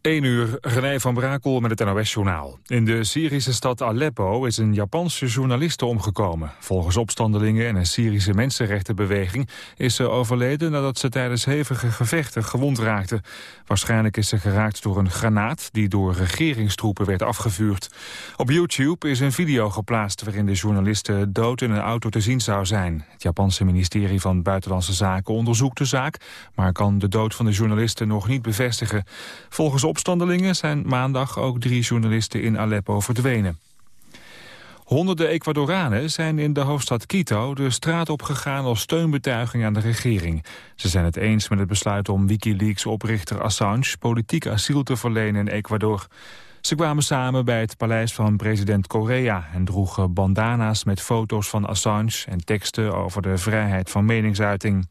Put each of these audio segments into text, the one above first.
1 uur, René van Brakel met het NOS-journaal. In de Syrische stad Aleppo is een Japanse journaliste omgekomen. Volgens opstandelingen en een Syrische mensenrechtenbeweging... is ze overleden nadat ze tijdens hevige gevechten gewond raakte. Waarschijnlijk is ze geraakt door een granaat... die door regeringstroepen werd afgevuurd. Op YouTube is een video geplaatst... waarin de journaliste dood in een auto te zien zou zijn. Het Japanse ministerie van Buitenlandse Zaken onderzoekt de zaak... maar kan de dood van de journaliste nog niet bevestigen. Volgens opstandelingen zijn maandag ook drie journalisten in Aleppo verdwenen. Honderden Ecuadoranen zijn in de hoofdstad Quito de straat opgegaan als steunbetuiging aan de regering. Ze zijn het eens met het besluit om Wikileaks-oprichter Assange politiek asiel te verlenen in Ecuador. Ze kwamen samen bij het paleis van president Correa en droegen bandana's met foto's van Assange en teksten over de vrijheid van meningsuiting.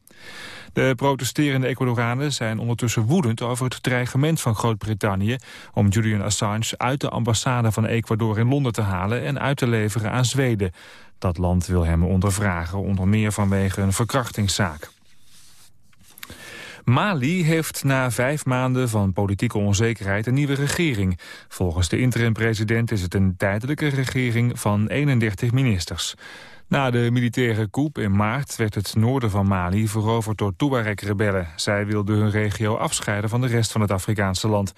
De protesterende Ecuadoranen zijn ondertussen woedend over het dreigement van Groot-Brittannië om Julian Assange uit de ambassade van Ecuador in Londen te halen en uit te leveren aan Zweden. Dat land wil hem ondervragen, onder meer vanwege een verkrachtingszaak. Mali heeft na vijf maanden van politieke onzekerheid een nieuwe regering. Volgens de interim-president is het een tijdelijke regering van 31 ministers. Na de militaire coup in maart werd het noorden van Mali veroverd door Tuareg-rebellen. Zij wilden hun regio afscheiden van de rest van het Afrikaanse land.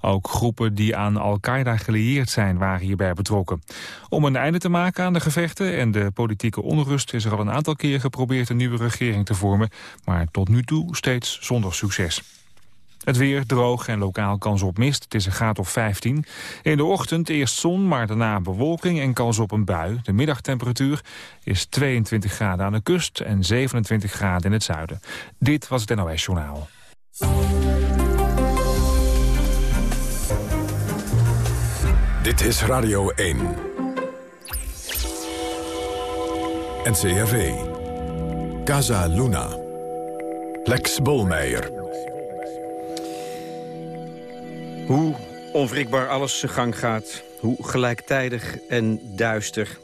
Ook groepen die aan Al-Qaeda gelieerd zijn waren hierbij betrokken. Om een einde te maken aan de gevechten en de politieke onrust... is er al een aantal keer geprobeerd een nieuwe regering te vormen... maar tot nu toe steeds zonder succes. Het weer droog en lokaal kans op mist. Het is een graad of 15. In de ochtend eerst zon, maar daarna bewolking en kans op een bui. De middagtemperatuur is 22 graden aan de kust en 27 graden in het zuiden. Dit was het NOS Journaal. Dit is Radio 1. NCRV. Casa Luna. Lex Bolmeijer. Hoe onwrikbaar alles zijn gang gaat. Hoe gelijktijdig en duister.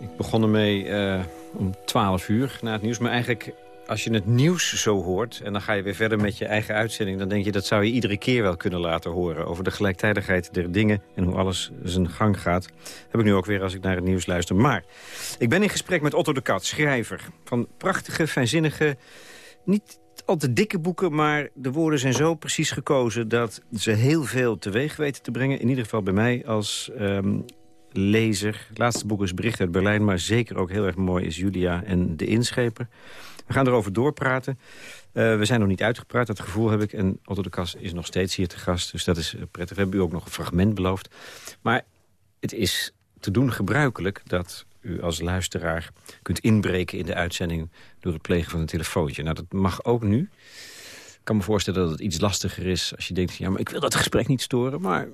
Ik begon ermee uh, om 12 uur na het nieuws. Maar eigenlijk, als je het nieuws zo hoort... en dan ga je weer verder met je eigen uitzending... dan denk je, dat zou je iedere keer wel kunnen laten horen... over de gelijktijdigheid der dingen en hoe alles zijn gang gaat. heb ik nu ook weer als ik naar het nieuws luister. Maar ik ben in gesprek met Otto de Kat, schrijver... van prachtige, fijnzinnige... niet al te dikke boeken, maar de woorden zijn zo precies gekozen... dat ze heel veel teweeg weten te brengen. In ieder geval bij mij als um, lezer. Het laatste boek is Bericht uit Berlijn, maar zeker ook heel erg mooi is Julia en de Inscheper. We gaan erover doorpraten. Uh, we zijn nog niet uitgepraat, dat gevoel heb ik. En Otto de Kas is nog steeds hier te gast, dus dat is eh, prettig. We hebben u ook nog een fragment beloofd. Maar het is te doen gebruikelijk dat u als luisteraar kunt inbreken in de uitzending... door het plegen van een telefoontje. Nou, dat mag ook nu. Ik kan me voorstellen dat het iets lastiger is als je denkt... ja, maar ik wil dat gesprek niet storen, maar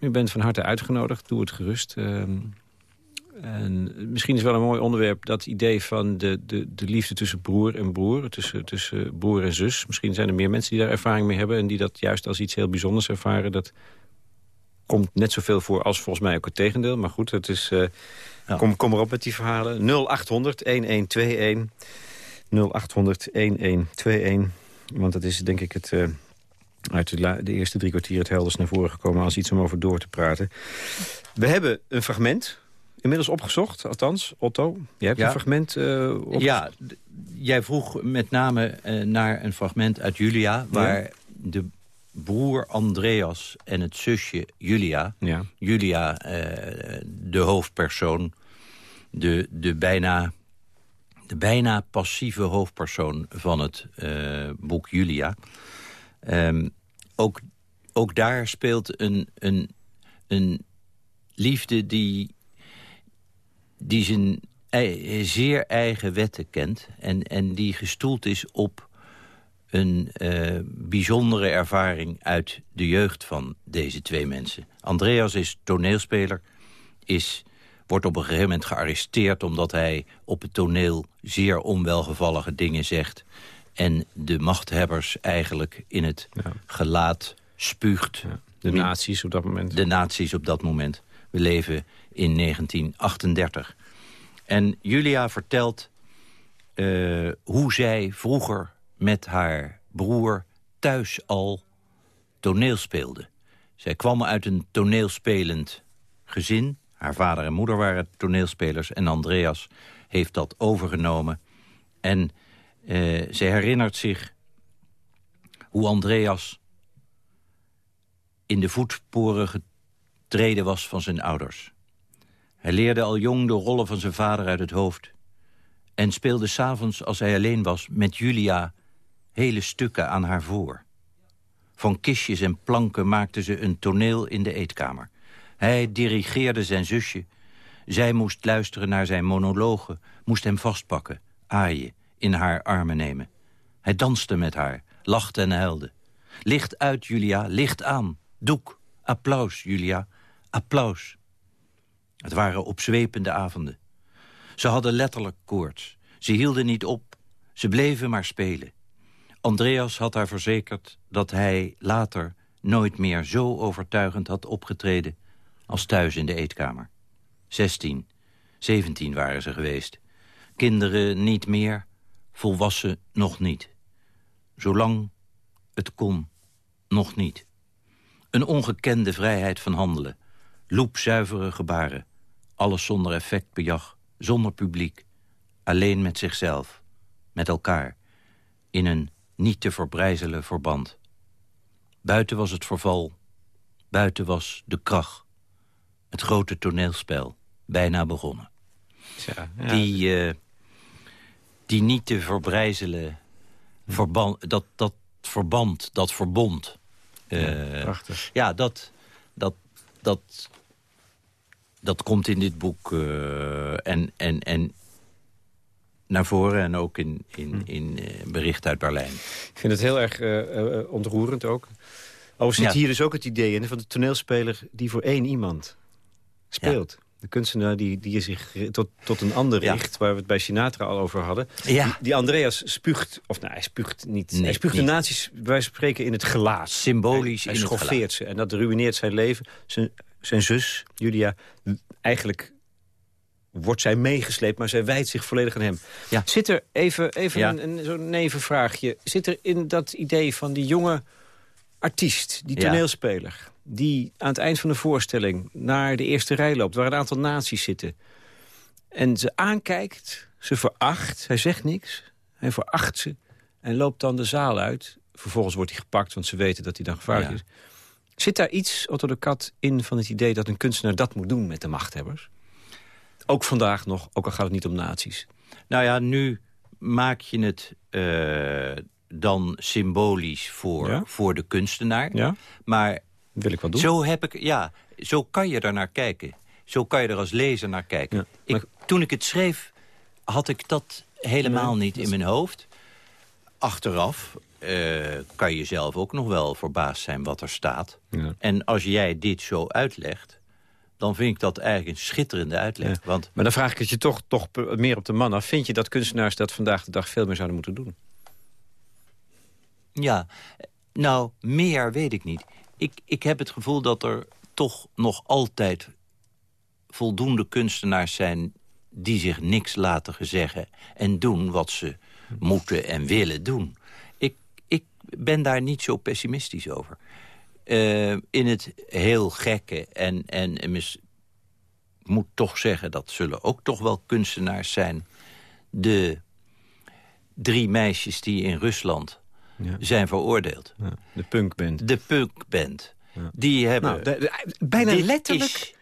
u bent van harte uitgenodigd. Doe het gerust. Ehm, en misschien is wel een mooi onderwerp dat idee van de, de, de liefde tussen broer en broer. Tussen, tussen broer en zus. Misschien zijn er meer mensen die daar ervaring mee hebben... en die dat juist als iets heel bijzonders ervaren. Dat komt net zoveel voor als volgens mij ook het tegendeel. Maar goed, het is... Uh, Kom, kom erop met die verhalen. 0800 1121. 0800 1121. Want dat is denk ik het... Uh, uit de, de, eerste drie kwartier het helders naar voren gekomen... als iets om over door te praten. We hebben een fragment inmiddels opgezocht, althans. Otto, jij hebt een fragment uh, Ja, jij vroeg met name uh, naar een fragment uit Julia... waar de broer Andreas en het zusje Julia... Ja. Julia, uh, de hoofdpersoon, de, de, bijna, de bijna passieve hoofdpersoon van het uh, boek Julia. Um, ook, ook daar speelt een, een, een liefde die, die zijn zeer eigen wetten kent... en, en die gestoeld is op een uh, bijzondere ervaring uit de jeugd van deze twee mensen. Andreas is toneelspeler, is wordt op een gegeven moment gearresteerd... omdat hij op het toneel zeer onwelgevallige dingen zegt... en de machthebbers eigenlijk in het gelaat spuugt. de nazi's op dat moment. De nazi's op dat moment. We leven in 1938. En Julia vertelt uh, hoe zij vroeger met haar broer thuis al toneel speelde. Zij kwam uit een toneelspelend gezin. Haar vader en moeder waren toneelspelers en Andreas heeft dat overgenomen. En uh, zij herinnert zich hoe Andreas in de voetsporen getreden was van zijn ouders. Hij leerde al jong de rollen van zijn vader uit het hoofd... en speelde s'avonds, als hij alleen was, met Julia hele stukken aan haar voor. Van kistjes en planken maakte ze een toneel in de eetkamer. Hij dirigeerde zijn zusje. Zij moest luisteren naar zijn monologen, moest hem vastpakken, aaien, in haar armen nemen. Hij danste met haar, lachte en huilde. Licht uit, Julia, licht aan. Doek, applaus, Julia, applaus. Het waren opzwepende avonden. Ze hadden letterlijk koorts. Ze hielden niet op. Ze bleven maar spelen. Andreas had haar verzekerd dat hij later nooit meer zo overtuigend had opgetreden als thuis in de eetkamer. Zestien, zeventien waren ze geweest. Kinderen niet meer, volwassen nog niet. Zolang het kon, nog niet. Een ongekende vrijheid van handelen. Loepzuivere gebaren. Alles zonder effectbejag, zonder publiek. Alleen met zichzelf. Met elkaar. In een niet te verbrijzelen verband. Buiten was het verval. Buiten was de kracht. Het grote toneelspel. Bijna begonnen. Ja, ja. Die, uh, die niet te verbrijzelen verband, dat, dat verband, dat verbond. Uh, prachtig. Ja, dat, dat, dat, dat komt in dit boek uh, en, en, en naar voren en ook in, in, hm. in bericht uit Berlijn. Ik vind het heel erg ontroerend ook. Overigens zit ja. hier dus ook het idee in van de toneelspeler die voor één iemand speelt. Ja. De kunstenaar die, die zich tot, tot een ander ja. richt... waar we het bij Sinatra al over hadden. Ja. Die, die, Andreas spuugt... Of nou, hij spuugt niet. Nee, hij spuugt niet. de nazi's, wij spreken, in het gelaat. Symbolisch hij, hij in schoffeert ze. En dat ruïneert zijn leven. Zijn, zijn zus, Julia, eigenlijk wordt zij meegesleept, maar zij wijdt zich volledig aan hem. Ja. Zit er, even, even ja. een, een zo'n nevenvraagje... zit er in dat idee van die jonge artiest, die toneelspeler... Die aan het eind van de voorstelling naar de eerste rij loopt... waar een aantal naties zitten... en ze aankijkt, ze veracht, hij zegt niks... hij veracht ze en loopt dan de zaal uit. Vervolgens wordt hij gepakt, want ze weten dat hij dan gevaarlijk is. Zit daar iets, Otto de Kat, in van het idee dat een kunstenaar dat moet doen met de machthebbers? Ook vandaag nog, ook al gaat het niet om naties. Nou ja, nu maak je het uh, dan symbolisch voor, ja? voor de kunstenaar. Ja? Maar wil ik wel doen. Zo, heb ik, ja, zo kan je er naar kijken. Zo kan je er als lezer naar kijken. Ja, ik, toen ik het schreef, had ik dat helemaal nee, niet dat in mijn hoofd. Achteraf uh, kan je zelf ook nog wel verbaasd zijn wat er staat. Ja. En als jij dit zo uitlegt dan vind ik dat eigenlijk een schitterende uitleg. Ja. Want, maar dan vraag ik het je toch, toch meer op de man af. Vind je dat kunstenaars dat vandaag de dag veel meer zouden moeten doen? Ja, nou, meer weet ik niet. Ik, ik heb het gevoel dat er toch nog altijd voldoende kunstenaars zijn... die zich niks laten zeggen en doen wat ze moeten en willen doen. Ik, ik ben daar niet zo pessimistisch over. Uh, in het heel gekke en, en, ik moet toch zeggen... dat zullen ook toch wel kunstenaars zijn. De drie meisjes die in Rusland ja. zijn veroordeeld. Ja, de punkband. De punkband. Ja. Die hebben... Nou, de, de, bijna letterlijk is,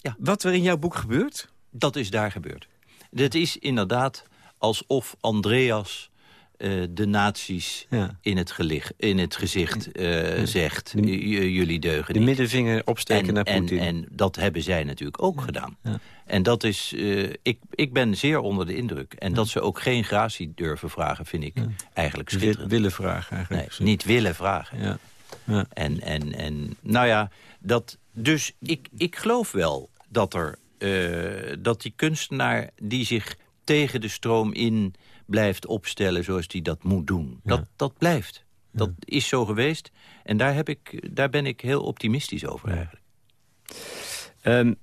ja. wat er in jouw boek gebeurt? Dat is daar gebeurd. Het is inderdaad alsof Andreas uh, de nazi's ja. in, het gelicht, in het gezicht uh, ja. zegt... De, jullie deugen De niet. middenvinger opsteken en, naar Poetin. En, en dat hebben zij natuurlijk ook ja. gedaan. En dat is... Uh, ik, ik ben zeer onder de indruk. En dat ze ook geen gratie durven vragen, vind ik eigenlijk schitterend. willen vragen eigenlijk. Nee, niet willen vragen. Ja. Ja. En, en, en nou ja, dat, dus ik, ik geloof wel dat er... dat die kunstenaar die zich tegen de stroom in blijft opstellen zoals hij dat moet doen. Ja. Dat, dat blijft. Ja. Dat is zo geweest. En daar, heb ik, daar ben ik heel optimistisch over eigenlijk. Um,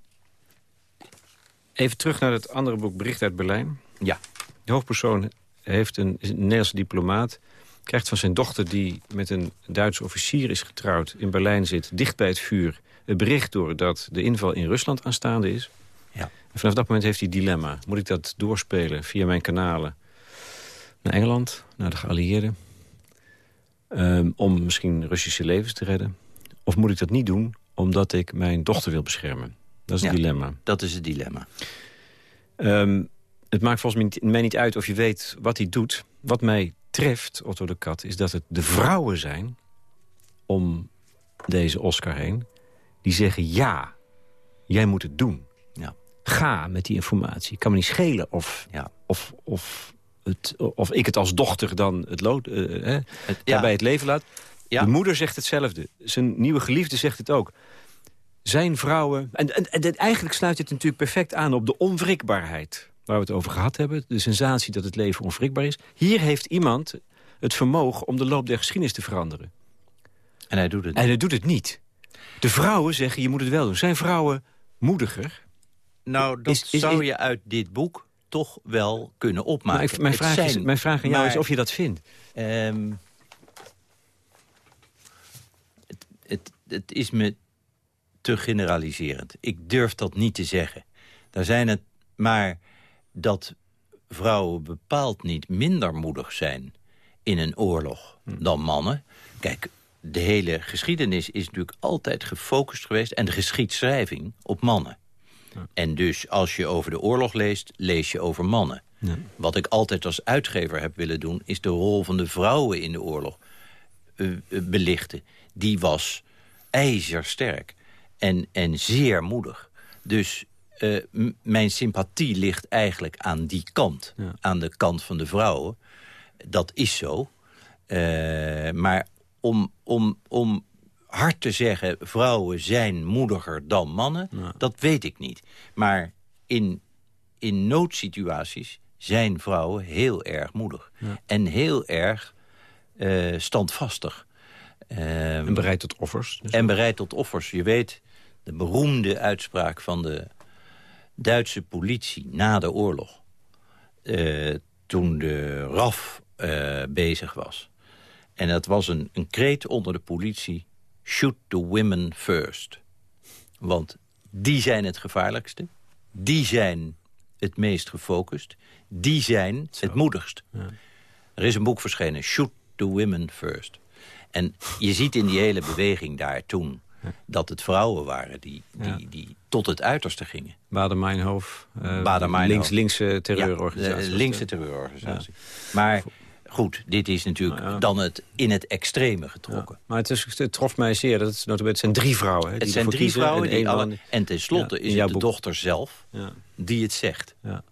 even terug naar het andere boek, Bericht uit Berlijn. Ja. De hoofdpersoon heeft een, een Nederlandse diplomaat... krijgt van zijn dochter... die met een Duitse officier is getrouwd, in Berlijn zit... dicht bij het vuur, het bericht door dat de inval in Rusland aanstaande is. Ja. En vanaf dat moment heeft hij dilemma. Moet ik dat doorspelen via mijn kanalen naar Engeland, naar de geallieerden... Ehm, om misschien Russische levens te redden? Of moet ik dat niet doen omdat ik mijn dochter wil beschermen? Dat is het dilemma. Dat is het dilemma. Um, het maakt volgens mij niet uit of je weet wat hij doet. Wat mij treft, Otto de Kat, is dat het de vrouwen zijn... om deze Oscar heen, die zeggen ja, jij moet het doen. Ja. Ga met die informatie. kan me niet schelen of, ja. of, of, het, of ik het als dochter dan het lood, uh, het, ja. het leven laat. Ja. De moeder zegt hetzelfde. Zijn nieuwe geliefde zegt het ook. Zijn vrouwen... En, en, en eigenlijk sluit het natuurlijk perfect aan op de onwrikbaarheid waar we het over gehad hebben. De sensatie dat het leven onwrikbaar is. Hier heeft iemand het vermogen om de loop der geschiedenis te veranderen. En hij doet het En hij doet het niet. De vrouwen zeggen, je moet het wel doen. Zijn vrouwen moediger? Nou, dat zou je uit dit boek toch wel kunnen opmaken. mijn, vraag is, mijn vraag aan jou is of je dat vindt. Um, het, het, het is me te generaliserend. Ik durf dat niet te zeggen. Daar zijn het maar dat vrouwen bepaald niet minder moedig zijn in een oorlog hm. dan mannen. Kijk, de hele geschiedenis is natuurlijk altijd gefocust geweest... en de geschiedschrijving op mannen. En dus als je over de oorlog leest, lees je over mannen. Ja. Wat ik altijd als uitgever heb willen doen... is de rol van de vrouwen in de oorlog uh, belichten. Die was ijzersterk en, en zeer moedig. Dus uh, mijn sympathie ligt eigenlijk aan die kant. Aan de kant van de vrouwen. Dat is zo. Uh, maar om, om, om hard te zeggen... vrouwen zijn moediger dan mannen, dat weet ik niet. Maar in, in noodsituaties zijn vrouwen heel erg moedig. En heel erg uh, standvastig. en bereid tot offers. Dus en bereid tot offers. Je weet, de beroemde uitspraak van de Duitse politie na de oorlog... Uh, toen de RAF uh, bezig was. En dat was een, een kreet onder de politie... shoot the women first. Want die zijn het gevaarlijkste. Die zijn het meest gefocust. Die zijn het moedigst. Ja. Er is een boek verschenen, Shoot the Women First. En je ziet in die hele beweging daar toen dat het vrouwen waren die, die, die tot het uiterste gingen. Bader-Meinhof, uh, links, linkse terreurorganisatie. Ja, linkse terreurorganisatie. Maar goed, dit is natuurlijk nou dan het in het extreme getrokken. Maar het, is, het trof mij zeer, dat het, het zijn drie vrouwen. Hè, het zijn drie vrouwen, en, die alle, en tenslotte is het de dochter zelf die het zegt. Ja.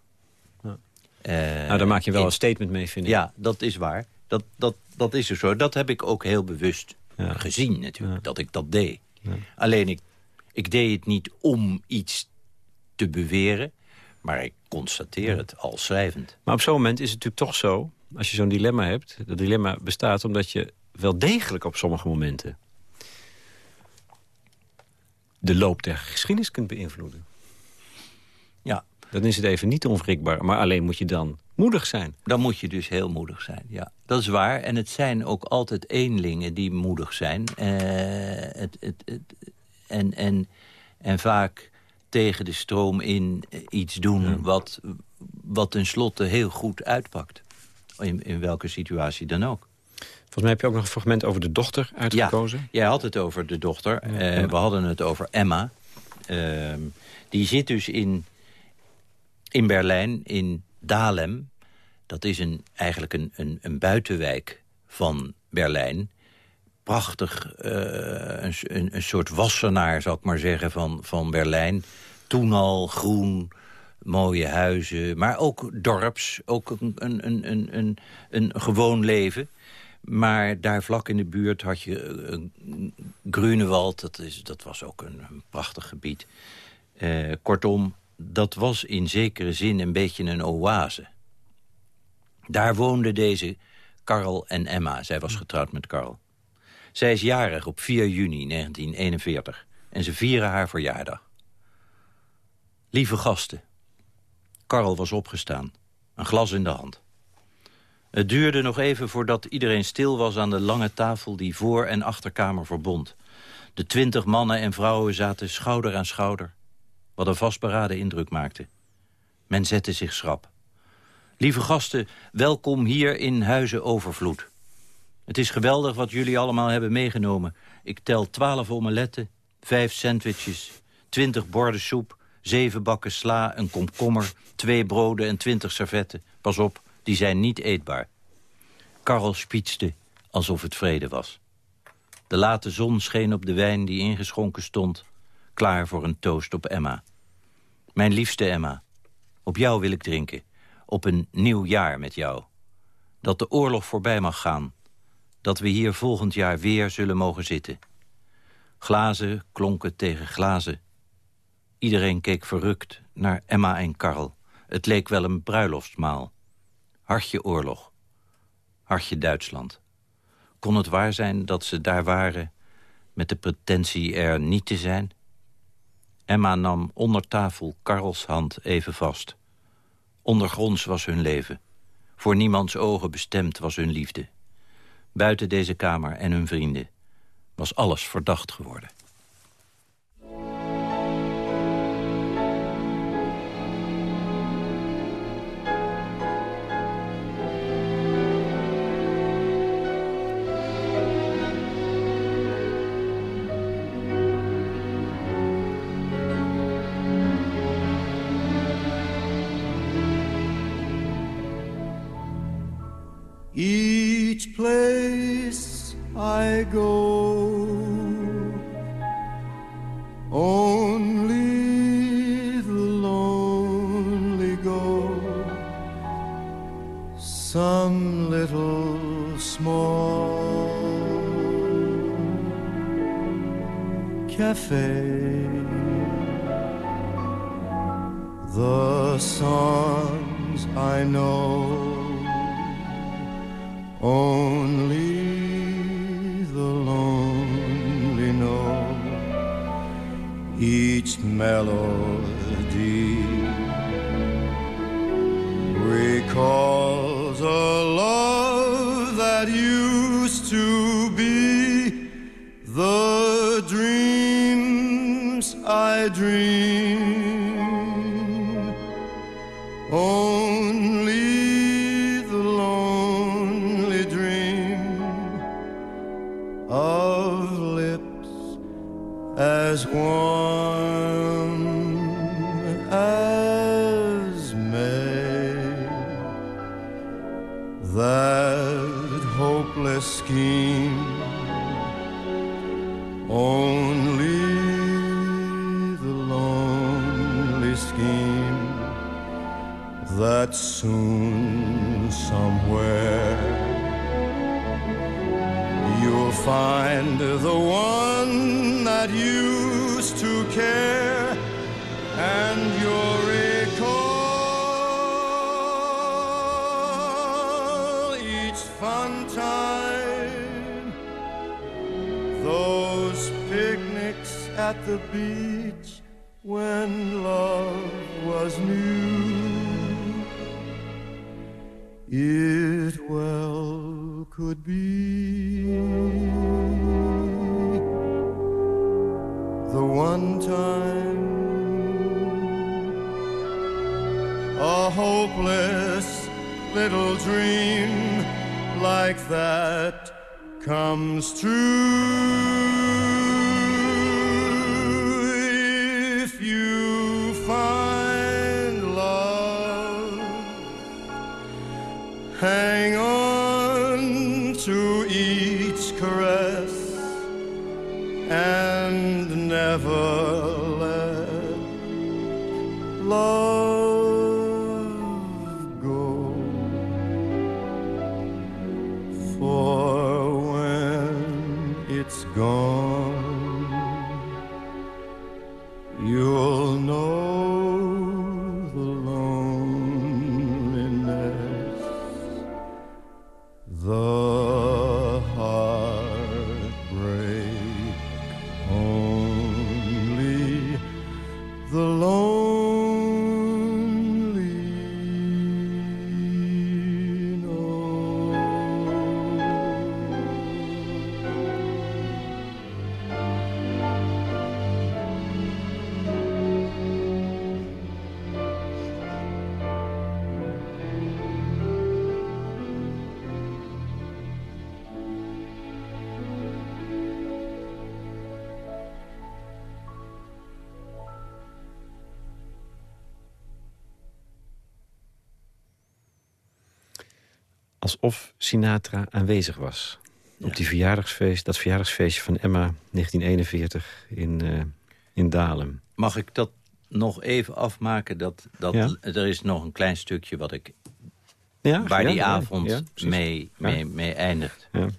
Uh, nou, daar maak je wel een statement mee, vind ik. Ja, dat is waar. Dat, dat, dat is er zo. Dat heb ik ook heel bewust gezien natuurlijk, dat ik dat deed. Alleen ik, ik deed het niet om iets te beweren... maar ik constateer het al schrijvend. Maar op zo'n moment is het natuurlijk toch zo... als je zo'n dilemma hebt... dat dilemma bestaat omdat je wel degelijk op sommige momenten... de loop der geschiedenis kunt beïnvloeden. Ja. Dan is het even niet onwrikbaar. Maar alleen moet je dan moedig zijn. Dan moet je dus heel moedig zijn, ja. Dat is waar. En het zijn ook altijd eenlingen die moedig zijn. Uh, het, het, het, en, en, en vaak tegen de stroom in iets doen... wat, wat tenslotte heel goed uitpakt. In, in welke situatie dan ook. Volgens mij heb je ook nog een fragment over de dochter uitgekozen. Ja, jij had het over de dochter. Uh, we hadden het over Emma. Uh, die zit dus in, in Berlijn, in Dahlem. Dat is een, eigenlijk een, een, een buitenwijk van Berlijn. Prachtig, uh, een, een, een, soort wassenaar, zal ik maar zeggen, van, van Berlijn. Toen al groen, mooie huizen, maar ook dorps. Ook een, een, een, een, een, gewoon leven. Maar daar vlak in de buurt had je uh, Grunewald. Dat, is, dat was ook een, prachtig gebied. Uh, kortom, dat was in zekere zin een beetje een oase. Daar woonde deze Karl en Emma. Zij was getrouwd met Karl. Zij is jarig op 4 juni 1941 en ze vieren haar verjaardag. Lieve gasten. Karl was opgestaan, een glas in de hand. Het duurde nog even voordat iedereen stil was aan de lange tafel... die voor- en achterkamer verbond. De twintig mannen en vrouwen zaten schouder aan schouder... wat een vastberaden indruk maakte. Men zette zich schrap. Lieve gasten, welkom hier in Huizen Overvloed. Het is geweldig wat jullie allemaal hebben meegenomen. Ik tel twaalf omeletten, vijf sandwiches, twintig borden soep... zeven bakken sla, een komkommer, twee broden en twintig servetten. Pas op, die zijn niet eetbaar. Karel spietste alsof het vrede was. De late zon scheen op de wijn die ingeschonken stond... klaar voor een toast op Emma. Mijn liefste Emma, op jou wil ik drinken. Op een nieuw jaar met jou. Dat de oorlog voorbij mag gaan. Dat we hier volgend jaar weer zullen mogen zitten. Glazen klonken tegen glazen. Iedereen keek verrukt naar Emma en Karl. Het leek wel een bruiloftsmaal. Hartje oorlog. Hartje Duitsland. Kon het waar zijn dat ze daar waren... met de pretentie er niet te zijn? Emma nam onder tafel Karls hand even vast. Ondergronds was hun leven. Voor niemands ogen bestemd was hun liefde. Buiten deze kamer en hun vrienden was alles verdacht geworden. Each place I go, only the lonely go. Some little small cafe. The songs I know only the lonely know each melody recalls a love that used to be the dreams I dream. The beach when love was new. It well could be the one time a hopeless little dream like that comes true. Sinatra aanwezig was. Op die verjaardagsfeest, dat verjaardagsfeestje van Emma 1941 in, uh, in Dalem. Mag ik dat nog even afmaken? Dat, dat, Er is nog een klein stukje wat ik, ja, waar die avond mee, mee, mee eindigt. Er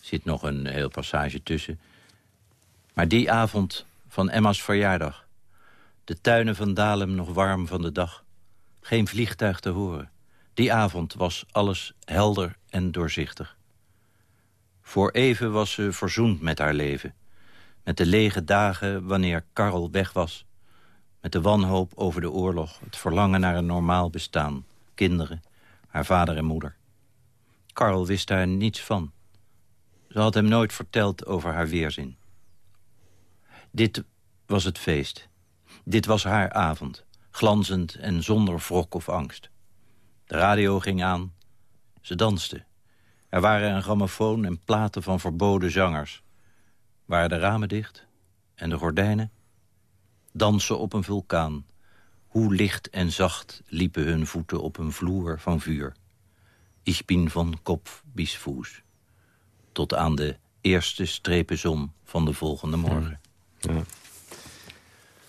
zit nog een heel passage tussen. Maar die avond van Emma's verjaardag. De tuinen van Dalem nog warm van de dag. Geen vliegtuig te horen. Die avond was alles helder en doorzichtig. Voor even was ze verzoend met haar leven. Met de lege dagen wanneer Karel weg was. Met de wanhoop over de oorlog. Het verlangen naar een normaal bestaan. Kinderen, haar vader en moeder. Karel wist daar niets van. Ze had hem nooit verteld over haar weerzin. Dit was het feest. Dit was haar avond. Glanzend en zonder wrok of angst. De radio ging aan. Ze danste. Er waren een grammofoon en platen van verboden zangers. Waren de ramen dicht? En de gordijnen? Dansen op een vulkaan. Hoe licht en zacht liepen hun voeten op een vloer van vuur. Ich bin van Kopf bis Fuß. Tot aan de eerste strepen zon van de volgende morgen. Ja.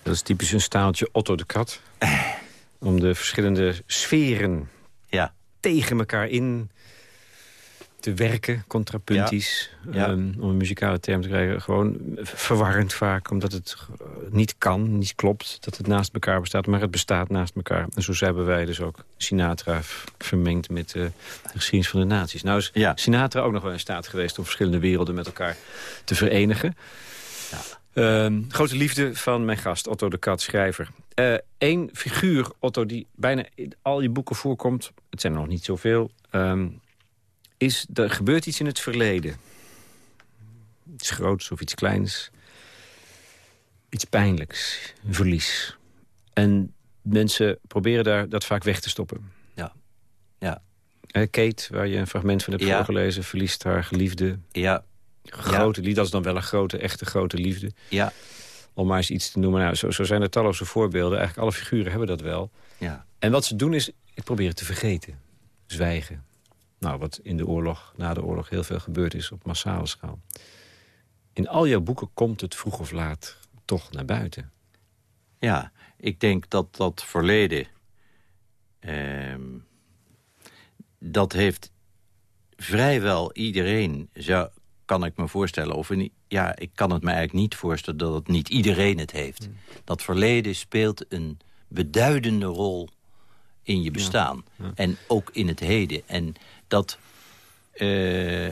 Dat is typisch een staaltje Otto de Kat. Om de verschillende sferen ja. tegen elkaar in te werken, contrapuntisch. Ehm, om een muzikale term te krijgen. Gewoon verwarrend vaak, omdat het niet kan, niet klopt... dat het naast elkaar bestaat, maar het bestaat naast elkaar. En zo hebben wij dus ook Sinatra vermengd met de geschiedenis van de naties. Nou is Sinatra ook nog wel in staat geweest... om verschillende werelden met elkaar te verenigen. Ja. Ehm, grote liefde van mijn gast, Otto de Kat, schrijver. Eén uh, figuur, Otto, die bijna in al je boeken voorkomt... het zijn er nog niet zoveel... Um, is, er gebeurt iets in het verleden. Iets groots of iets kleins. Iets pijnlijks, een verlies. En mensen proberen daar dat vaak weg te stoppen. Ja, ja. Kate, waar je een fragment van hebt voorgelezen... verliest haar geliefde. Ja, grote liefde, dat is dan wel een grote, echte grote liefde. Ja. Om maar eens iets te noemen. Nou, zo, zo zijn er talloze voorbeelden. Eigenlijk alle figuren hebben dat wel. Ja. En wat ze doen is, ik probeer het te vergeten. Zwijgen. Nou, wat in de oorlog, na de oorlog heel veel gebeurd is op massale schaal. In al jouw boeken komt het vroeg of laat toch naar buiten. Ja, ik denk dat dat verleden... Ehm, dat heeft vrijwel iedereen, zou, kan ik me voorstellen. Of in, ja, ik kan het me eigenlijk niet voorstellen dat het niet iedereen het heeft. Hmm. Dat verleden speelt een beduidende rol in je bestaan. En ook in het heden. En dat... Uh,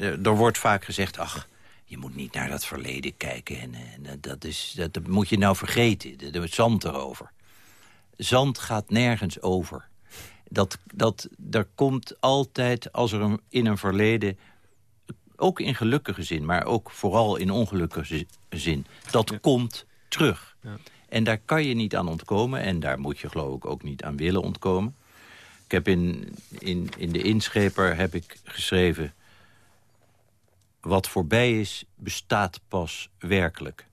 er wordt vaak gezegd... ach, je moet niet naar dat verleden kijken. En, en dat, is, dat, moet je nou vergeten. Er is zand erover. Zand gaat nergens over. Dat, dat, er komt altijd, als er in een verleden ook in gelukkige zin, maar ook vooral in ongelukkige zin. Dat komt terug. Ja. En daar kan je niet aan ontkomen. En daar moet je geloof ik ook niet aan willen ontkomen. Ik heb in, in, in de inscheper heb ik geschreven... wat voorbij is, bestaat pas werkelijk.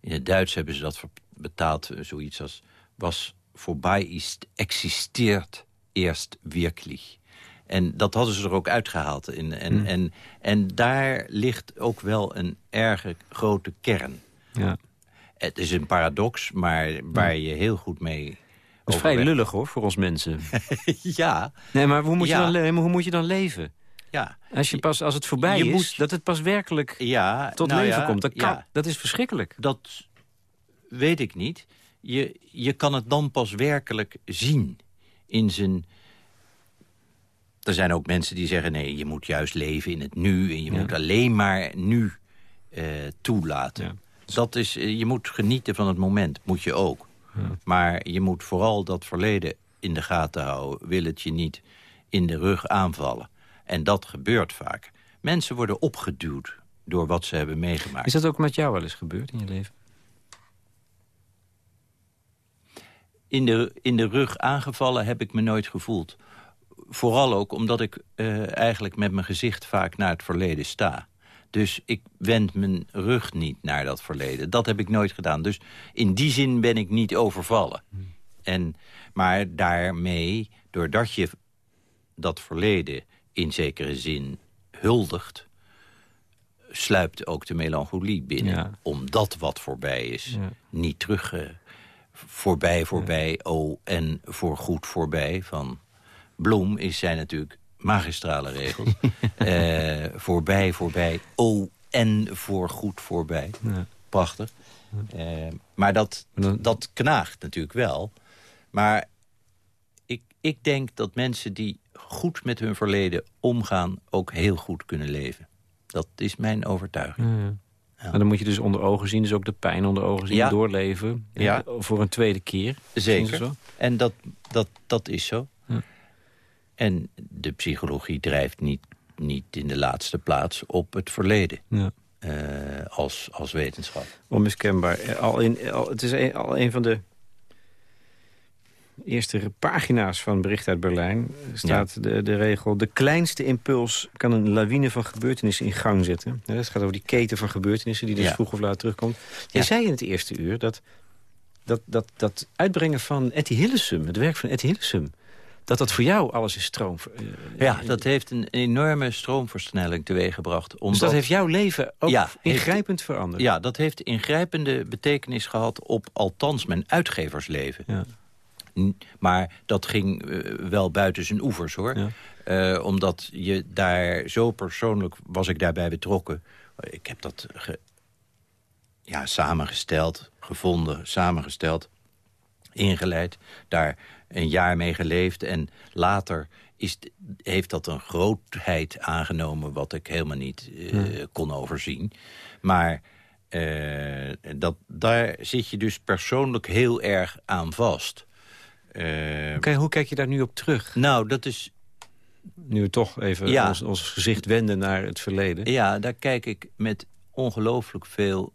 In het Duits hebben ze dat betaald, eh, zoiets als... was voorbij is, existeert eerst werkelijk. En dat hadden ze er ook uitgehaald. In, en, hmm. en, en daar ligt ook wel een erge grote kern. Ja. Het is een paradox, maar waar je heel goed mee... Dat is vrij lullig hoor, voor ons mensen. ja. Nee, maar hoe moet, je dan, hoe moet je dan leven? Ja. Als, je pas, als het voorbij is, dat het pas werkelijk ja, tot nou leven komt. Dat, kan, dat is verschrikkelijk. Dat weet ik niet. Je, je kan het dan pas werkelijk zien in zijn er zijn ook mensen die zeggen... nee, je moet juist leven in het nu... en je moet alleen maar nu uh, toelaten. Dat is, eh, je moet genieten van het moment, moet je ook. Maar je moet vooral dat verleden in de gaten houden. Wil het je niet in de rug aanvallen. En dat gebeurt vaak. Mensen worden opgeduwd door wat ze hebben meegemaakt. Is dat ook met jou wel eens gebeurd in je leven? In de, in de rug aangevallen heb ik me nooit gevoeld vooral ook omdat ik uh, eigenlijk met mijn gezicht vaak naar het verleden sta. Dus ik wend mijn rug niet naar dat verleden. Dat heb ik nooit gedaan. Dus in die zin ben ik niet overvallen. En, maar daarmee doordat je dat verleden in zekere zin huldigt... sluipt ook de melancholie binnen. Omdat wat voorbij is, niet terug... Uh, voorbij, voorbij, oh, en voorgoed voorbij. Van Bloem is zij natuurlijk magistrale regels. uh, voorbij, voorbij, oh, en voorgoed voorbij. Prachtig. Uh, maar dat, dat knaagt natuurlijk wel. Maar ik, ik denk dat mensen die goed met hun verleden omgaan... ook heel goed kunnen leven. Dat is mijn overtuiging. Ja, ja. dan moet je dus onder ogen zien, dus ook de pijn onder ogen zien, ja. doorleven. Ja. Voor een tweede keer. Zeker. Zo? En dat, dat, dat is zo. En de psychologie drijft niet, niet in de laatste plaats op het verleden. Ja. Uh, als, als wetenschap. Onmiskenbaar. Al in, al, het is een, al een van de eerste pagina's van bericht uit Berlijn staat de, de regel... de kleinste impuls kan een lawine van gebeurtenissen in gang zetten. Het gaat over die keten van gebeurtenissen die dus vroeg of laat terugkomt. Jij zei in het eerste uur dat, dat, dat, dat uitbrengen van Etty Hillesum... het werk van Etty Hillesum dat dat voor jou alles is stroom... Uh, ja, dat heeft een enorme stroomversnelling teweeggebracht. Omdat... Dus dat heeft jouw leven ook ingrijpend veranderd? Ja, dat heeft ingrijpende betekenis gehad op althans mijn uitgeversleven. Ja. Maar dat ging uh, wel buiten zijn oevers, hoor. Ja. Uh, omdat je daar zo persoonlijk was ik daarbij betrokken. Ik heb dat ja, samengesteld, gevonden, samengesteld, ingeleid. Daar een jaar mee geleefd. En later is, heeft dat een grootheid aangenomen... wat ik helemaal niet uh, kon overzien. Maar uh, dat, daar zit je dus persoonlijk heel erg aan vast. Uh, okay, hoe kijk je daar nu op terug? Nou, dat is... Nu we toch even ja. ons, ons, gezicht wenden naar het verleden. Ja, daar kijk ik met ongelooflijk veel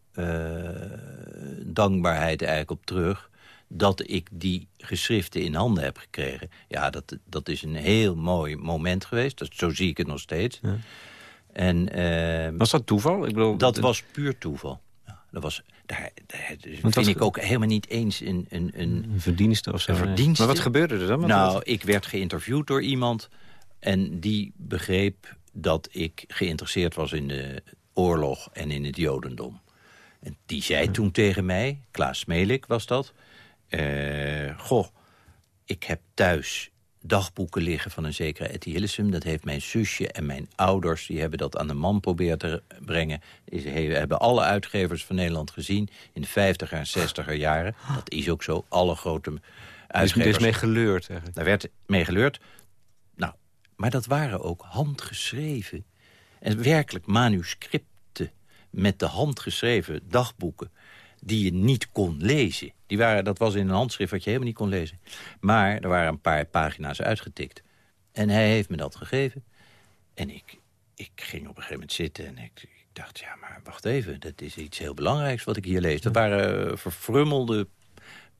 dankbaarheid eigenlijk op terug dat ik die geschriften in handen heb gekregen. Ja, dat, dat is een heel mooi moment geweest. Dat, zo zie ik het nog steeds. Ja. En, uh, was dat toeval? Ik bedoel, dat was puur toeval. Ja, dat was, daar, daar vind ik ook helemaal niet eens een... Een, een, een verdienste of zo. verdienste. Maar wat gebeurde er dan? nou, ik werd geïnterviewd door iemand... en die begreep dat ik geïnteresseerd was in de oorlog en in het jodendom. En die zei toen tegen mij, Klaas Smelik was dat... Uh, goh, ik heb thuis dagboeken liggen van een zekere Etty Hillesum. Dat heeft mijn zusje en mijn ouders, die hebben dat aan de man proberen te brengen. Ze hebben alle uitgevers van Nederland gezien in de 50er en 60er jaren. Dat is ook zo, alle grote uitgevers. Er is mee geleurd eigenlijk. Daar werd mee geleurd. Nou, maar dat waren ook handgeschreven. En werkelijk manuscripten met de hand geschreven dagboeken die je niet kon lezen. Die waren, dat was in een handschrift wat je helemaal niet kon lezen. Maar er waren een paar pagina's uitgetikt. En hij heeft me dat gegeven. En ik, ik ging op een gegeven moment zitten en ik, ik dacht... ja, maar wacht even, dat is iets heel belangrijks wat ik hier lees. Dat waren uh, verfrummelde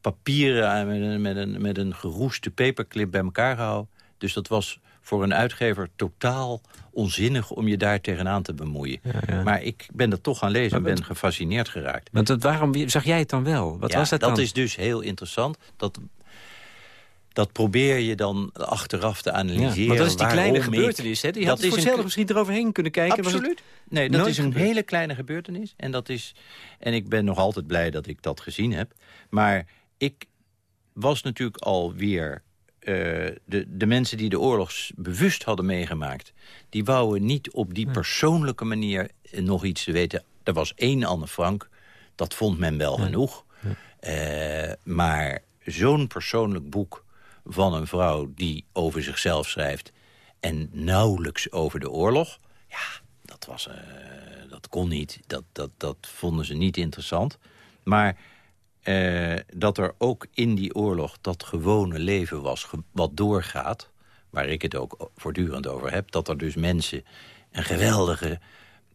papieren met een, met, een, met een geroeste paperclip bij elkaar gehouden. Dus dat was voor een uitgever totaal onzinnig om je daar tegenaan te bemoeien. Maar ik ben dat toch gaan lezen en ben gefascineerd geraakt. Want dat, waarom zag jij het dan wel? Wat was dat, dat is dus heel interessant. Dat, dat probeer je dan achteraf te analyseren. Ja, want dat is die kleine gebeurtenis. Hè? Die dat had een... misschien eroverheen kunnen kijken. Absoluut. Nee, dat is een hele kleine gebeurtenis. En, dat is, en ik ben nog altijd blij dat ik dat gezien heb. Maar ik was natuurlijk alweer uh, de, de mensen die de oorlog bewust hadden meegemaakt... die wouden niet op die persoonlijke manier nog iets te weten. Er was één Anne Frank, dat vond men wel genoeg. Uh, maar zo'n persoonlijk boek van een vrouw die over zichzelf schrijft... en nauwelijks over de oorlog, ja, dat, was, uh, dat kon niet. Dat, dat, dat vonden ze niet interessant. Maar eh, dat er ook in die oorlog dat gewone leven was wat doorgaat... waar ik het ook voortdurend over heb... dat er dus mensen een geweldige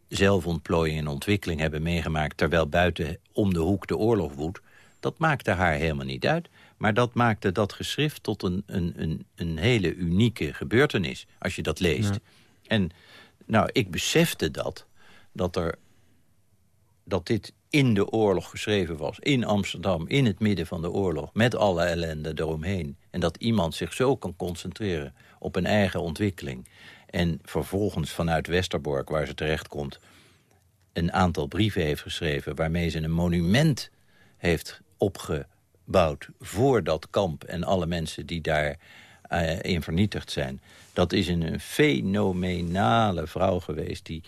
zelfontplooiing en ontwikkeling hebben meegemaakt... terwijl buiten om de hoek de oorlog woedt... dat maakte haar helemaal niet uit. Maar dat maakte dat geschrift tot een, een, een, een hele unieke gebeurtenis... als je dat leest. En nou, ik besefte dat, dat, er, dat dit in de oorlog geschreven was. In Amsterdam, in het midden van de oorlog. Met alle ellende eromheen. En dat iemand zich zo kan concentreren op een eigen ontwikkeling. En vervolgens vanuit Westerbork, waar ze terechtkomt... een aantal brieven heeft geschreven... waarmee ze een monument heeft opgebouwd voor dat kamp... en alle mensen die daarin uh, in vernietigd zijn. Dat is een fenomenale vrouw geweest... die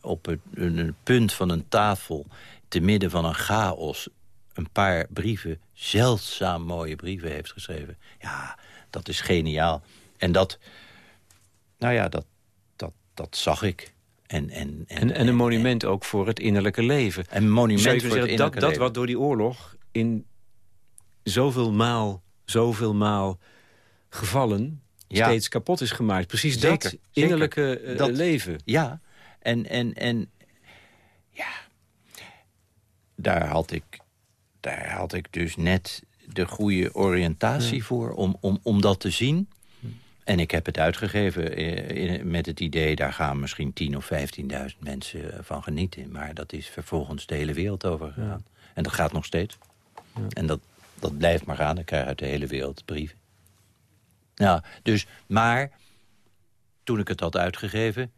op het, een punt van een tafel te midden van een chaos een paar brieven, zeldzaam mooie brieven heeft geschreven. Ja, dat is geniaal. En dat, nou ja, dat, dat, dat zag ik. En, en, en, en, een monument ook voor het innerlijke leven. Een monument voor het innerlijke dat, leven. Dat wat door die oorlog in zoveel maal, zoveel maal gevallen... Ja. steeds kapot is gemaakt. Precies zeker, dat innerlijke zeker. Dat, leven. Ja, en, en, en ja, daar had ik, daar had ik dus net de goede oriëntatie ja. voor om, om, om dat te zien. En ik heb het uitgegeven in, met het idee... daar gaan misschien 10.000 of 15.000 mensen van genieten. Maar dat is vervolgens de hele wereld over gegaan. Ja. En dat gaat nog steeds. Ja. En dat, dat blijft maar gaan. Ik krijg uit de hele wereld brieven. Nou, dus, maar toen ik het had uitgegeven...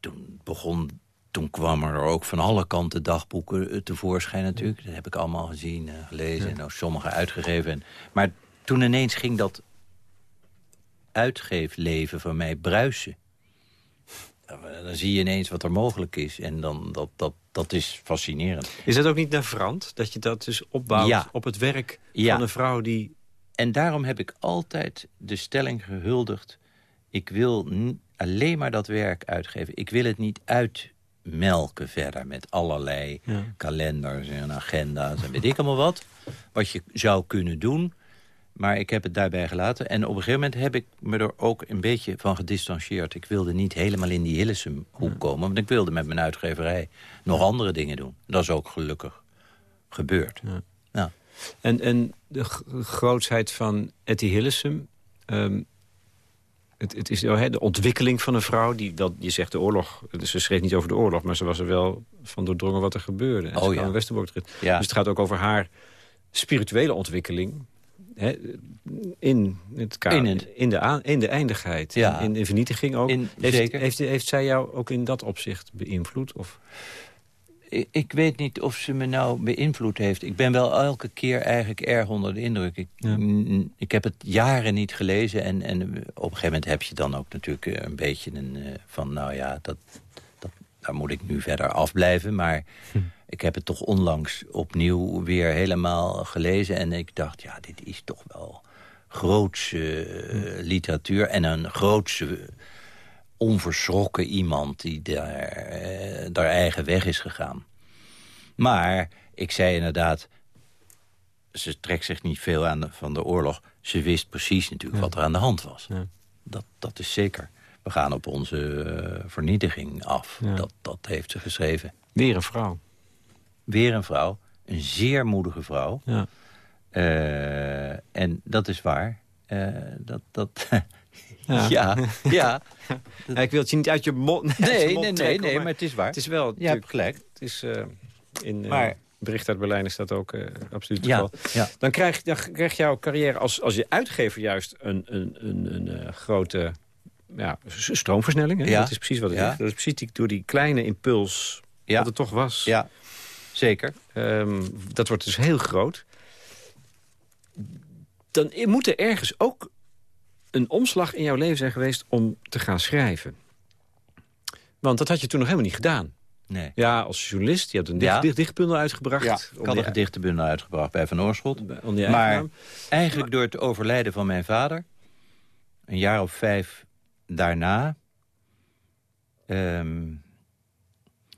toen begon toen kwam er ook van alle kanten dagboeken tevoorschijn natuurlijk. Dat heb ik allemaal gezien, uh, gelezen ja. en ook sommige uitgegeven. Maar toen ineens ging dat uitgeefleven van mij bruisen. Dan zie je ineens wat er mogelijk is. En dan, dat, dat, dat is fascinerend. Is dat ook niet navrant? Dat je dat dus opbouwt ja. op het werk ja. van een vrouw die... En daarom heb ik altijd de stelling gehuldigd... ik wil alleen maar dat werk uitgeven. Ik wil het niet uitmelken verder met allerlei ja. kalenders en agenda's en weet ik allemaal wat. Wat je zou kunnen doen... Maar ik heb het daarbij gelaten. En op een gegeven moment heb ik me er ook een beetje van gedistanceerd. Ik wilde niet helemaal in die Hillesum hoek komen. Want ik wilde met mijn uitgeverij nog andere dingen doen. Dat is ook gelukkig gebeurd. Ja. Nou. En, en de grootsheid van Etty Hillesum... Um, het, het, is de ontwikkeling van een vrouw. Die, dat, je zegt de oorlog. Ze schreef niet over de oorlog. Maar ze was er wel van doordrongen wat er gebeurde. En oh, ja. Westerbork ja. Dus het gaat ook over haar spirituele ontwikkeling in, het kader, in, het. in, de aan, in de eindigheid, ja. in, vernietiging ook. In, heeft, zeker. Heeft, heeft, zij jou ook in dat opzicht beïnvloed? Of? Ik, weet niet of ze me nou beïnvloed heeft. Ik ben wel elke keer eigenlijk erg onder de indruk. Ik, ja. ik heb het jaren niet gelezen. En, en op een gegeven moment heb je dan ook natuurlijk een beetje een, uh, van... nou ja, dat, dat, daar moet ik nu verder afblijven. Maar... Hm ik heb het toch onlangs opnieuw weer helemaal gelezen. En ik dacht, ja, dit is toch wel grootse uh, literatuur. En een grootse, onverschrokken iemand die daar, uh, daar eigen weg is gegaan. Maar ik zei inderdaad, ze trekt zich niet veel aan de, van de oorlog. Ze wist precies natuurlijk ja. wat er aan de hand was. Ja. Dat, dat is zeker. We gaan op onze uh, vernietiging af. Ja. Dat, dat heeft ze geschreven. Weer een vrouw. Weer een vrouw. Een zeer moedige vrouw. Ja. Uh, en dat is waar. Uh, dat... dat ja. ja, ja. ja. Ik wil het je niet uit je mond Nee, je mond nee, trekken, nee, nee, maar maar het is waar. Het is wel... Je hebt gelijk. Het is uh, in... Maar, bericht uit Berlijn is dat ook uh, absoluut ja, geval. Ja. Dan, krijg, dan krijg jouw carrière als, als je uitgever juist een, een, een, een uh, grote ja, stroomversnelling. Hè? Ja. Dat is precies wat het Ja. is. Dat is precies die, door die kleine impuls Ja. wat het toch was. Ja, zeker. Ehm, dat wordt dus heel groot. Dan moet er ergens ook een omslag in jouw leven zijn geweest om te gaan schrijven. Want dat had je toen nog helemaal niet gedaan. Nee. Ja, als journalist. Je hebt een dicht, Ja. dicht, dichtbundel uitgebracht. Ja, ik had een gedichtenbundel uitgebracht bij Van Oorschot. Maar eigenlijk door het overlijden van mijn vader... een jaar of vijf daarna... ehm,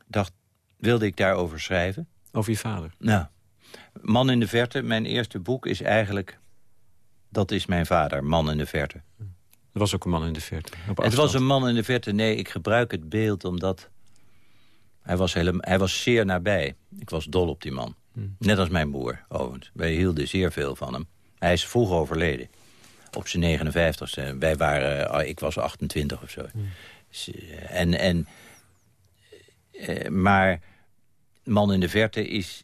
dacht, wilde ik daarover schrijven. Over je vader. Nou, Man in de Verte, mijn eerste boek is eigenlijk... dat is mijn vader, Man in de Verte. Er was ook een man in de verte. Het was een man in de verte. Nee, ik gebruik het beeld omdat... Hij was, helemaal, hij was zeer nabij. Ik was dol op die man. Hmm. Net als mijn broer, overigens. Wij hielden zeer veel van hem. Hij is vroeg overleden. Op zijn 59ste. Wij waren... ah, ik was 28 of zo. Hmm. Eh, En... en eh, maar Man in de Verte is,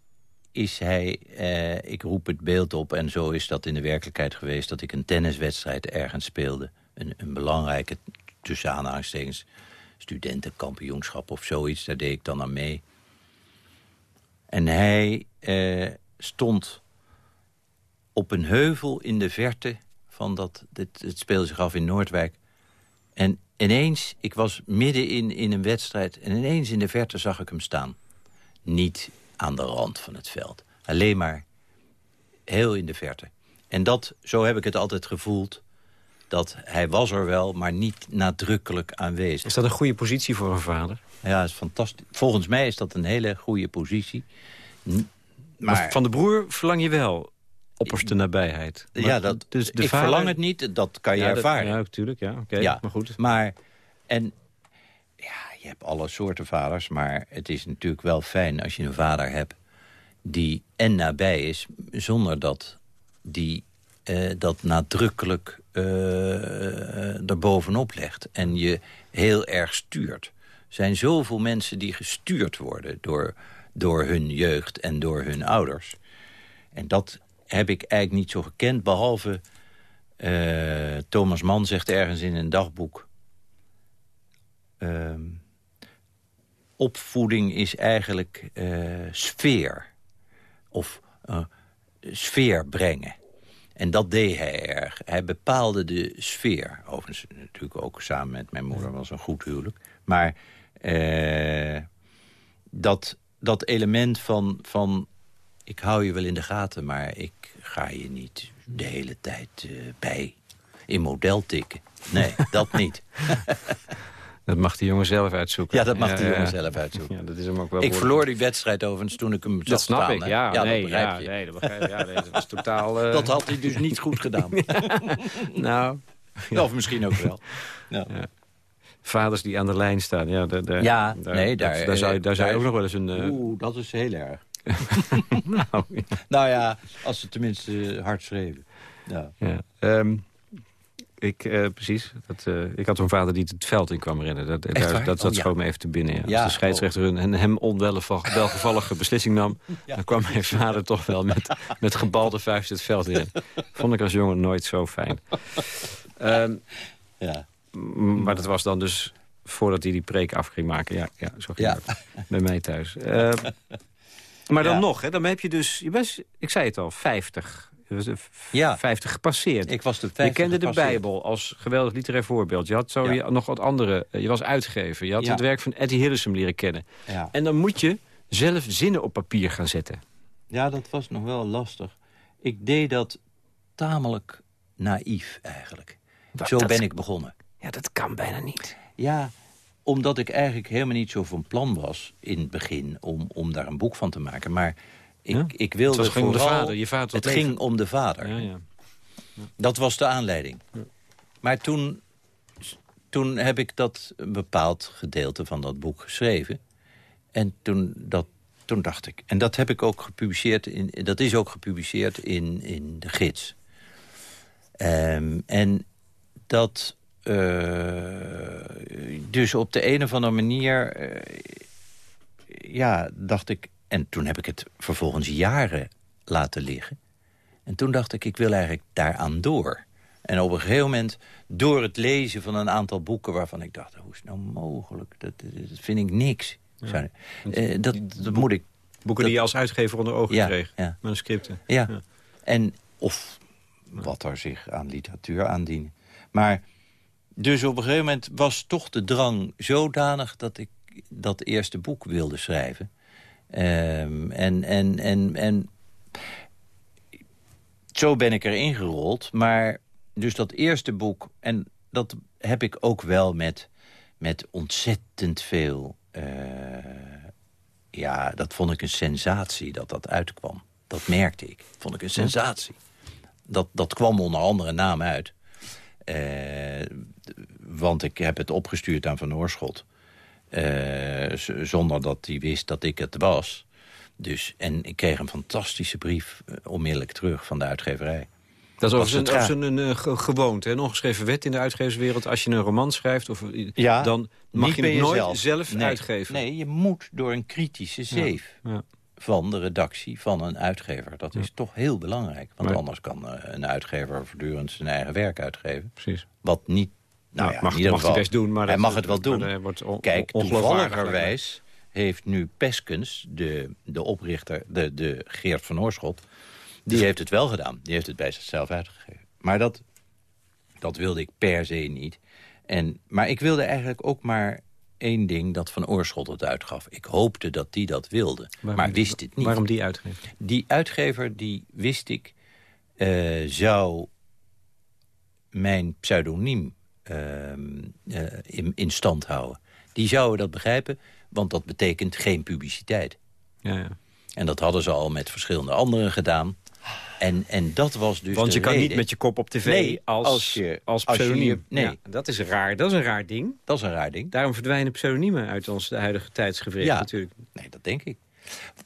is hij... Eh, ik roep het beeld op en zo is dat in de werkelijkheid geweest... dat ik een tenniswedstrijd ergens speelde. Een, een belangrijke, tussen aanhalingstekens... studentenkampioenschap of zoiets. Daar deed ik dan aan mee. En hij eh, stond op een heuvel in de verte... van dat, dit, het speelde zich af in Noordwijk. En ineens, ik was midden in, in een wedstrijd... en ineens in de verte zag ik hem staan. Niet aan de rand van het veld. Alleen maar heel in de verte. En dat, zo heb ik het altijd gevoeld... dat hij was er wel, maar niet nadrukkelijk aanwezig. Is dat een goede positie voor een vader? Ja, is fantastisch. Volgens mij is dat een hele goede positie. Maar, maar van de broer verlang je wel opperste nabijheid. Maar, ja, dat, dus de ik vader... verlang het niet, dat kan je ervaren. ja, natuurlijk, ja. oké. ja, maar goed. Maar, en je hebt alle soorten vaders, maar het is natuurlijk wel fijn als je een vader hebt die en nabij is, zonder dat die uh, dat nadrukkelijk uh, erbovenop legt. En je heel erg stuurt. Er zijn zoveel mensen die gestuurd worden door, door hun jeugd en door hun ouders. En dat heb ik eigenlijk niet zo gekend, behalve... Uh, Thomas Mann zegt ergens in een dagboek... Uh, opvoeding is eigenlijk uh, sfeer. Of uh, sfeer brengen. En dat deed hij erg. Hij bepaalde de sfeer. Overigens natuurlijk ook samen met mijn moeder was een goed huwelijk. Maar dat, dat element van, van ik hou je wel in de gaten, maar ik ga je niet de hele tijd bij in model tikken. Nee, dat niet. dat mag die jongen zelf uitzoeken. Ja, dat mag die jongen zelf uitzoeken. Ja, dat is hem ook wel ik verloor die wedstrijd overigens toen ik hem Dat snap ik, ja. ja nee, dat begrijp ja, je. Nee, dat begrijp Ja, nee, dat was totaal... Uh... Dat had hij dus niet goed gedaan. nou... Of misschien ook wel. Ja. Vaders die aan de lijn staan. Ja, daar, daar, ja daar, nee, daar, daar, zou, daar zou je ook nog wel eens een... Uh... Oeh, dat is heel erg. nou, ja. nou ja, als ze tenminste hard schreven. Ja. ja. Um, ik, uh, precies. Dat, uh, ik had zo'n vader die het veld in kwam rennen. Dat, daar, dat zat oh, ja. me even te binnen. Ja. ja Als de scheidsrechter oh. een hem onwelgevallige beslissing nam... Dan kwam mijn vader toch wel met, met gebalde vuist het veld in. Vond ik als jongen nooit zo fijn. Um, ja. Maar dat was dan dus voordat hij die preek af ging maken. Ja, ja zo ging het bij mij thuis. Uh, maar dan nog, hè, dan heb je dus... Je bent, ik zei het al, 50. Ja. 50 gepasseerd. Ik was de 50 Je kende gepasseerd. de Bijbel als geweldig literair voorbeeld. Je had zo ja. nog wat andere... Je was uitgever. Je had ja. het werk van Eddie Hillesum leren kennen. En dan moet je zelf zinnen op papier gaan zetten. Ja, dat was nog wel lastig. Ik deed dat tamelijk naïef eigenlijk. Dat, zo dat, ben ik begonnen. Ja, dat kan bijna niet. Ja, omdat ik eigenlijk helemaal niet zo van plan was in het begin om, om daar een boek van te maken. Maar ik, ja? ik wilde het ging vooral, om de vader. Je vader het ging om de vader. Ja, ja. Dat was de aanleiding. Maar toen, toen heb ik dat een bepaald gedeelte van dat boek geschreven. En toen, dat, toen dacht ik... En dat heb ik ook gepubliceerd. In, dat is ook gepubliceerd in, in de gids. Um, en dat uh, dus op de een of andere manier... Uh, ja, dacht ik... En toen heb ik het vervolgens jaren laten liggen. En toen dacht ik, ik wil eigenlijk daaraan door. En op een gegeven moment, door het lezen van een aantal boeken... waarvan ik dacht, hoe is het nou mogelijk? Dat, dat vind ik niks. Ja. Uh, dat, dat moet ik... Boeken dat, die je als uitgever onder ogen ja, kreeg. Ja. Manuscripten. Ja. ja. En, of wat er zich aan literatuur aandienen. Maar dus op een gegeven moment was toch de drang zodanig... dat ik dat eerste boek wilde schrijven. Um, en, en, en, en zo ben ik erin gerold. Maar dus dat eerste boek... en dat heb ik ook wel met, met ontzettend veel... Uh, ja, dat vond ik een sensatie dat dat uitkwam. Dat merkte ik. Vond ik een sensatie. Dat, dat kwam onder andere naam uit. Uh, want ik heb het opgestuurd aan Van Oorschot. Uh, zonder dat hij wist dat ik het was. Dus, en ik kreeg een fantastische brief uh, onmiddellijk terug van de uitgeverij. Dat is overigens een, een, een, gewoonte, een ongeschreven wet in de uitgeverswereld. Als je een roman schrijft, of, ja, dan mag je het nooit zelf, uitgeven. Nee, je moet door een kritische zeef. Ja van de redactie van een uitgever. Dat is toch heel belangrijk. Want anders kan een uitgever voortdurend zijn eigen werk uitgeven. Precies. Wat niet... Nou, ja, mag, mag hij best doen, maar... Hij mag het wel doen. Wordt Kijk, toevalligerwijs heeft nu Peskens, de, de oprichter, de, de Geert van Oorschot... die heeft het wel gedaan. Die heeft het bij zichzelf uitgegeven. Maar dat, dat wilde ik per se niet. En, maar ik wilde eigenlijk ook maar één ding dat Van Oorschot het uitgaf. Ik hoopte dat die dat wilde, maar wist het niet. Waarom die uitgever? Die uitgever, die wist ik, uh, zou mijn pseudoniem in, in, stand houden. Die zouden dat begrijpen, want dat betekent geen publiciteit. Ja, ja. En dat hadden ze al met verschillende anderen gedaan. En, en dat was dus Want je kan niet met je kop op tv nee, als, als, je, als pseudoniem. nee. dat is raar. Dat is een raar ding. Dat is een raar ding. Daarom verdwijnen pseudoniemen uit ons huidige tijdsgevricht ja, natuurlijk. Nee, dat denk ik.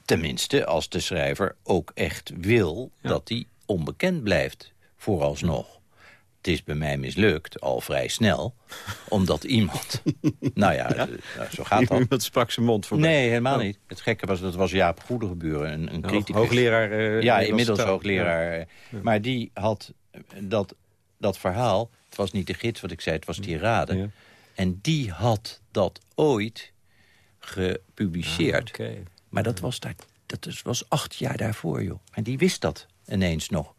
Tenminste, als de schrijver ook echt wil dat hij onbekend blijft. Vooralsnog. Het is bij mij mislukt, al vrij snel. omdat iemand... nou ja, ja, eh, zo gaat dat. Iemand sprak zijn mond voorbij. Nee, helemaal oh. niet. Het gekke was, dat was Jaap Goedegeburen, een, een criticus. Hoogleraar. Uh, ja, inmiddels hoogleraar. Eh. Maar die had dat, dat verhaal... Het was niet de gids wat ik zei, het was tirade. En die had dat ooit gepubliceerd. Ah, maar dat was, daar, dat was acht jaar daarvoor, joh. En die wist dat ineens nog.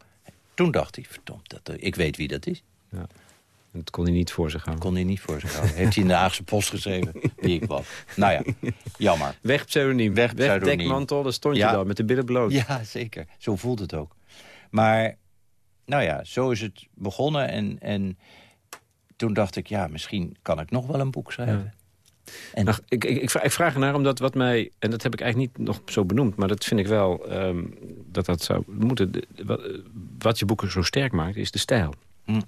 Toen dacht hij, verdomd, dat, ik weet wie dat is. Ja. Dat kon hij niet voor zich houden. kon hij niet voor zich houden. Heeft hij in de Haagse Post geschreven, wie ik was. Nou ja, jammer. Weg pseudoniem. Weg, Weg dekmantel, daar stond je dan, met de billen bloot. Ja, zeker. Zo voelt het ook. Maar, nou ja, zo is het begonnen. En, en toen dacht ik, ja, misschien kan ik nog wel een boek schrijven. En... Nou, ik, ik, ik, vraag ernaar omdat wat mij... en dat heb ik eigenlijk niet nog zo benoemd... maar dat vind ik wel um, dat dat zou moeten... Wat, wat, je boeken zo sterk maakt, is de stijl. Hm.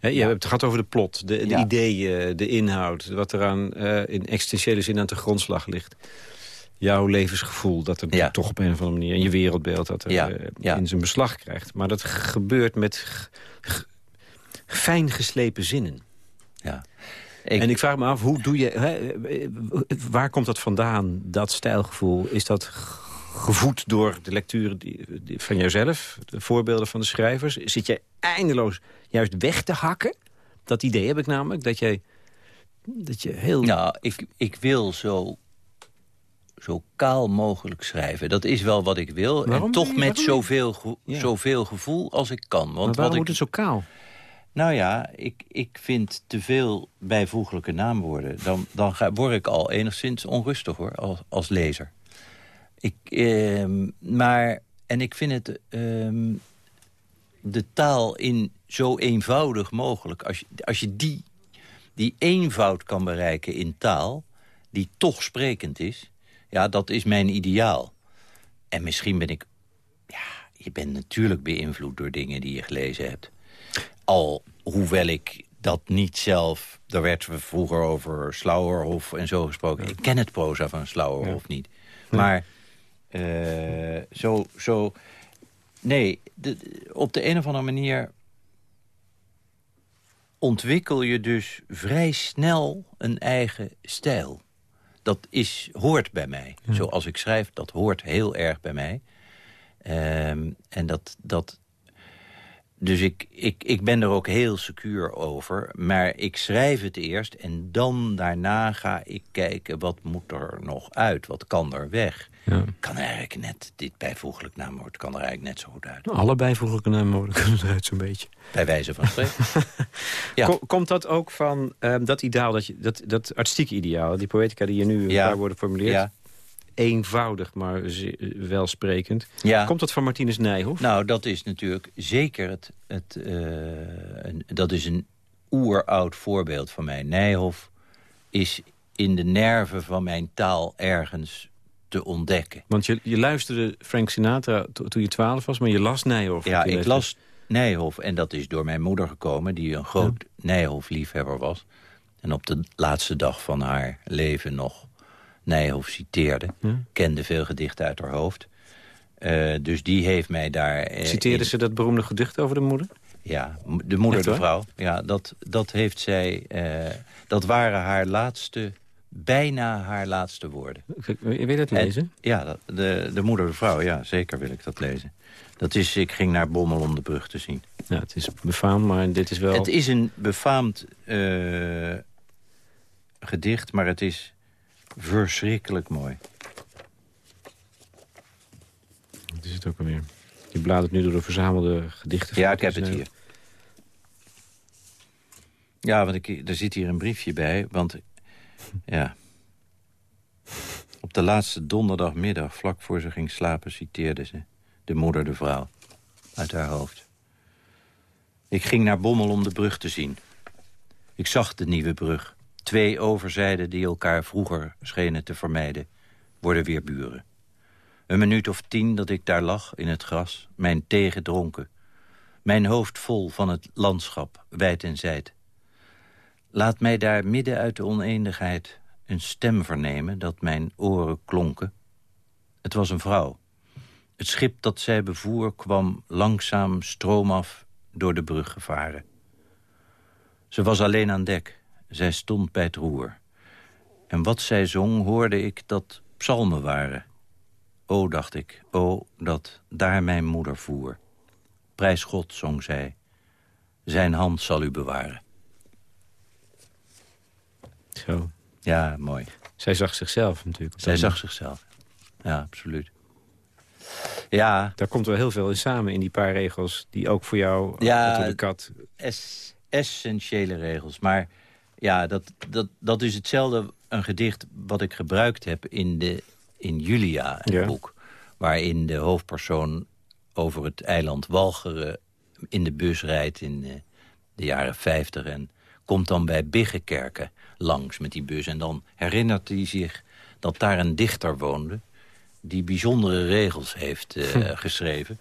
je hebt het gehad over de plot, de, de ideeën, de inhoud... wat er aan, uh, in existentiële zin aan de grondslag ligt. Jouw levensgevoel, dat er ja. toch op een of andere manier... en je wereldbeeld dat er uh, in zijn beslag krijgt. Maar dat gebeurt met fijn geslepen zinnen. Ja. En ik vraag me af, hoe doe je, hè, waar komt dat vandaan, dat stijlgevoel? Is dat gevoed door de lecturen die, van jouzelf, de voorbeelden van de schrijvers? Zit je eindeloos juist weg te hakken? Dat idee heb ik namelijk, dat, jij, dat je heel... Nou, ik, ik wil zo, zo kaal mogelijk schrijven. Dat is wel wat ik wil. Waarom, en toch met zoveel, zoveel gevoel als ik kan. Want maar waarom wat moet het zo kaal? Nou ja, ik, ik vind te veel bijvoeglijke naamwoorden. Dan, dan ga, word ik al enigszins onrustig hoor, als, als lezer. Ik, eh, maar, en ik vind het eh, de taal in zo eenvoudig mogelijk. Als je, als je die, die eenvoud kan bereiken in taal, die toch sprekend is... ja, dat is mijn ideaal. En misschien ben ik... Ja, je bent natuurlijk beïnvloed door dingen die je gelezen hebt. Al hoewel ik dat niet zelf... Daar werd vroeger over Slauerhof en zo gesproken. Ik ken het proza van Slauerhof niet. Maar uh, zo, zo... Nee, de, op de een of andere manier ontwikkel je dus vrij snel een eigen stijl. Dat is, hoort bij mij. Zoals ik schrijf, dat hoort heel erg bij mij. Um, en dat, dat, dus ik, ik, ik ben er ook heel secuur over. Maar ik schrijf het eerst en dan daarna ga ik kijken... wat moet er nog uit, wat kan er weg. Ja. Kan eigenlijk net, dit bijvoeglijk naamwoord kan er eigenlijk net zo goed uit. Alle bijvoeglijke naamwoorden kunnen eruit zo'n beetje. Bij wijze van spreken. ja. Komt dat ook van um, dat ideaal, dat, je, dat, dat artistieke ideaal... die poëtica die je nu ja. daar worden formuleert... Eenvoudig, maar welsprekend. Ja. Komt dat van Martinus Nijhoff? Nou, dat is natuurlijk zeker het... het uh, een, dat is een oeroud voorbeeld van mij. Nijhoff is in de nerven van mijn taal ergens te ontdekken. Want je, je luisterde Frank Sinatra toen je twaalf was, maar je las Nijhoff. Ja, ik las Nijhoff en dat is door mijn moeder gekomen... die een groot ja. Nijhoff-liefhebber was. En op de laatste dag van haar leven nog Nijhoff citeerde. Kende veel gedichten uit haar hoofd. Eh, dus die heeft mij daar... Uh, Citeerde ze dat beroemde gedicht over de moeder? Ja, de moeder, de vrouw. Ja, dat, dat heeft zij... dat waren haar laatste bijna haar laatste woorden. Je weet dat lezen? ja, de, de moeder, de vrouw, ja, zeker wil ik dat lezen. Dat is, ik ging naar Bommel om de brug te zien. Ja, het is befaamd, maar dit is wel... Het is een befaamd gedicht, maar het is verschrikkelijk mooi. Wat is het ook alweer? Je bladert nu door de verzamelde gedichten. Ja, ik heb het hier. Ja, want ik, er zit hier een briefje bij, want ja. Op de laatste donderdagmiddag, vlak voor ze ging slapen, citeerde ze. De moeder, de vrouw. Uit haar hoofd. Ik ging naar Bommel om de brug te zien. Ik zag de nieuwe brug. Twee overzijden die elkaar vroeger schenen te vermijden... worden weer buren. Een minuut of tien dat ik daar lag in het gras, mijn thee gedronken. Mijn hoofd vol van het landschap, wijd en zijd. Laat mij daar midden uit de oneenigheid een stem vernemen dat mijn oren klonken. Het was een vrouw. Het schip dat zij bevoer kwam langzaam stroomaf door de brug gevaren. Ze was alleen aan dek. Zij stond bij het roer. En wat zij zong hoorde ik dat psalmen waren. O, dacht ik, o, dat daar mijn moeder voer. Prijs God, zong zij. Zijn hand zal u bewaren. Zo. Ja, mooi. Zij zag zichzelf natuurlijk. Zij zag zichzelf. Ja, absoluut. Ja. Daar komt wel heel veel in samen in die paar regels... die ook voor jou, ja, de kat... Es, essentiële regels. Maar ja, dat, dat, dat is hetzelfde een gedicht wat ik gebruikt heb in, de, in Julia, het boek. Waarin de hoofdpersoon over het eiland Walcheren in de bus rijdt in de, de jaren 50 en komt dan bij Biggekerken langs met die bus. En dan herinnert hij zich dat daar een dichter woonde... die bijzondere regels heeft uh, geschreven.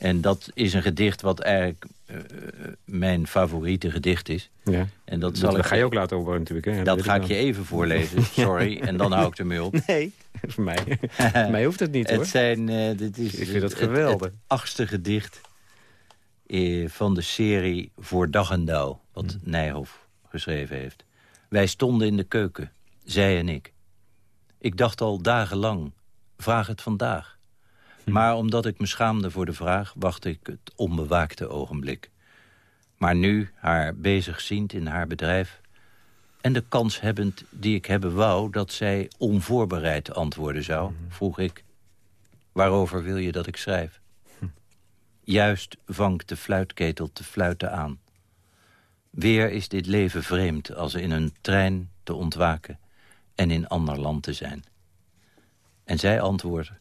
En dat is een gedicht wat eigenlijk uh, mijn favoriete gedicht is. Ja. En dat, zal dat ik, ga je ook laten horen natuurlijk. Hè? Dat, ga ik je even voorlezen, sorry. en dan hou ik ermee op. Nee, voor mij, voor mij hoeft het niet hoor. Het zijn, uh, dit is ik vind dat geweldig. Het, achtste gedicht van de serie Voor Dag en Dauw. Wat hmm. Nijhoff geschreven heeft. Wij stonden in de keuken, zij en ik. Ik dacht al dagenlang, vraag het vandaag. Hm. Maar omdat ik me schaamde voor de vraag... wachtte ik het onbewaakte ogenblik. Maar nu, haar bezig ziend in haar bedrijf... en de kans hebbend die ik hebben wou... dat zij onvoorbereid antwoorden zou, hm. vroeg ik... waarover wil je dat ik schrijf? Hm. Juist vangt de fluitketel te fluiten aan. Weer is dit leven vreemd als in een trein te ontwaken en in ander land te zijn. En zij antwoordde,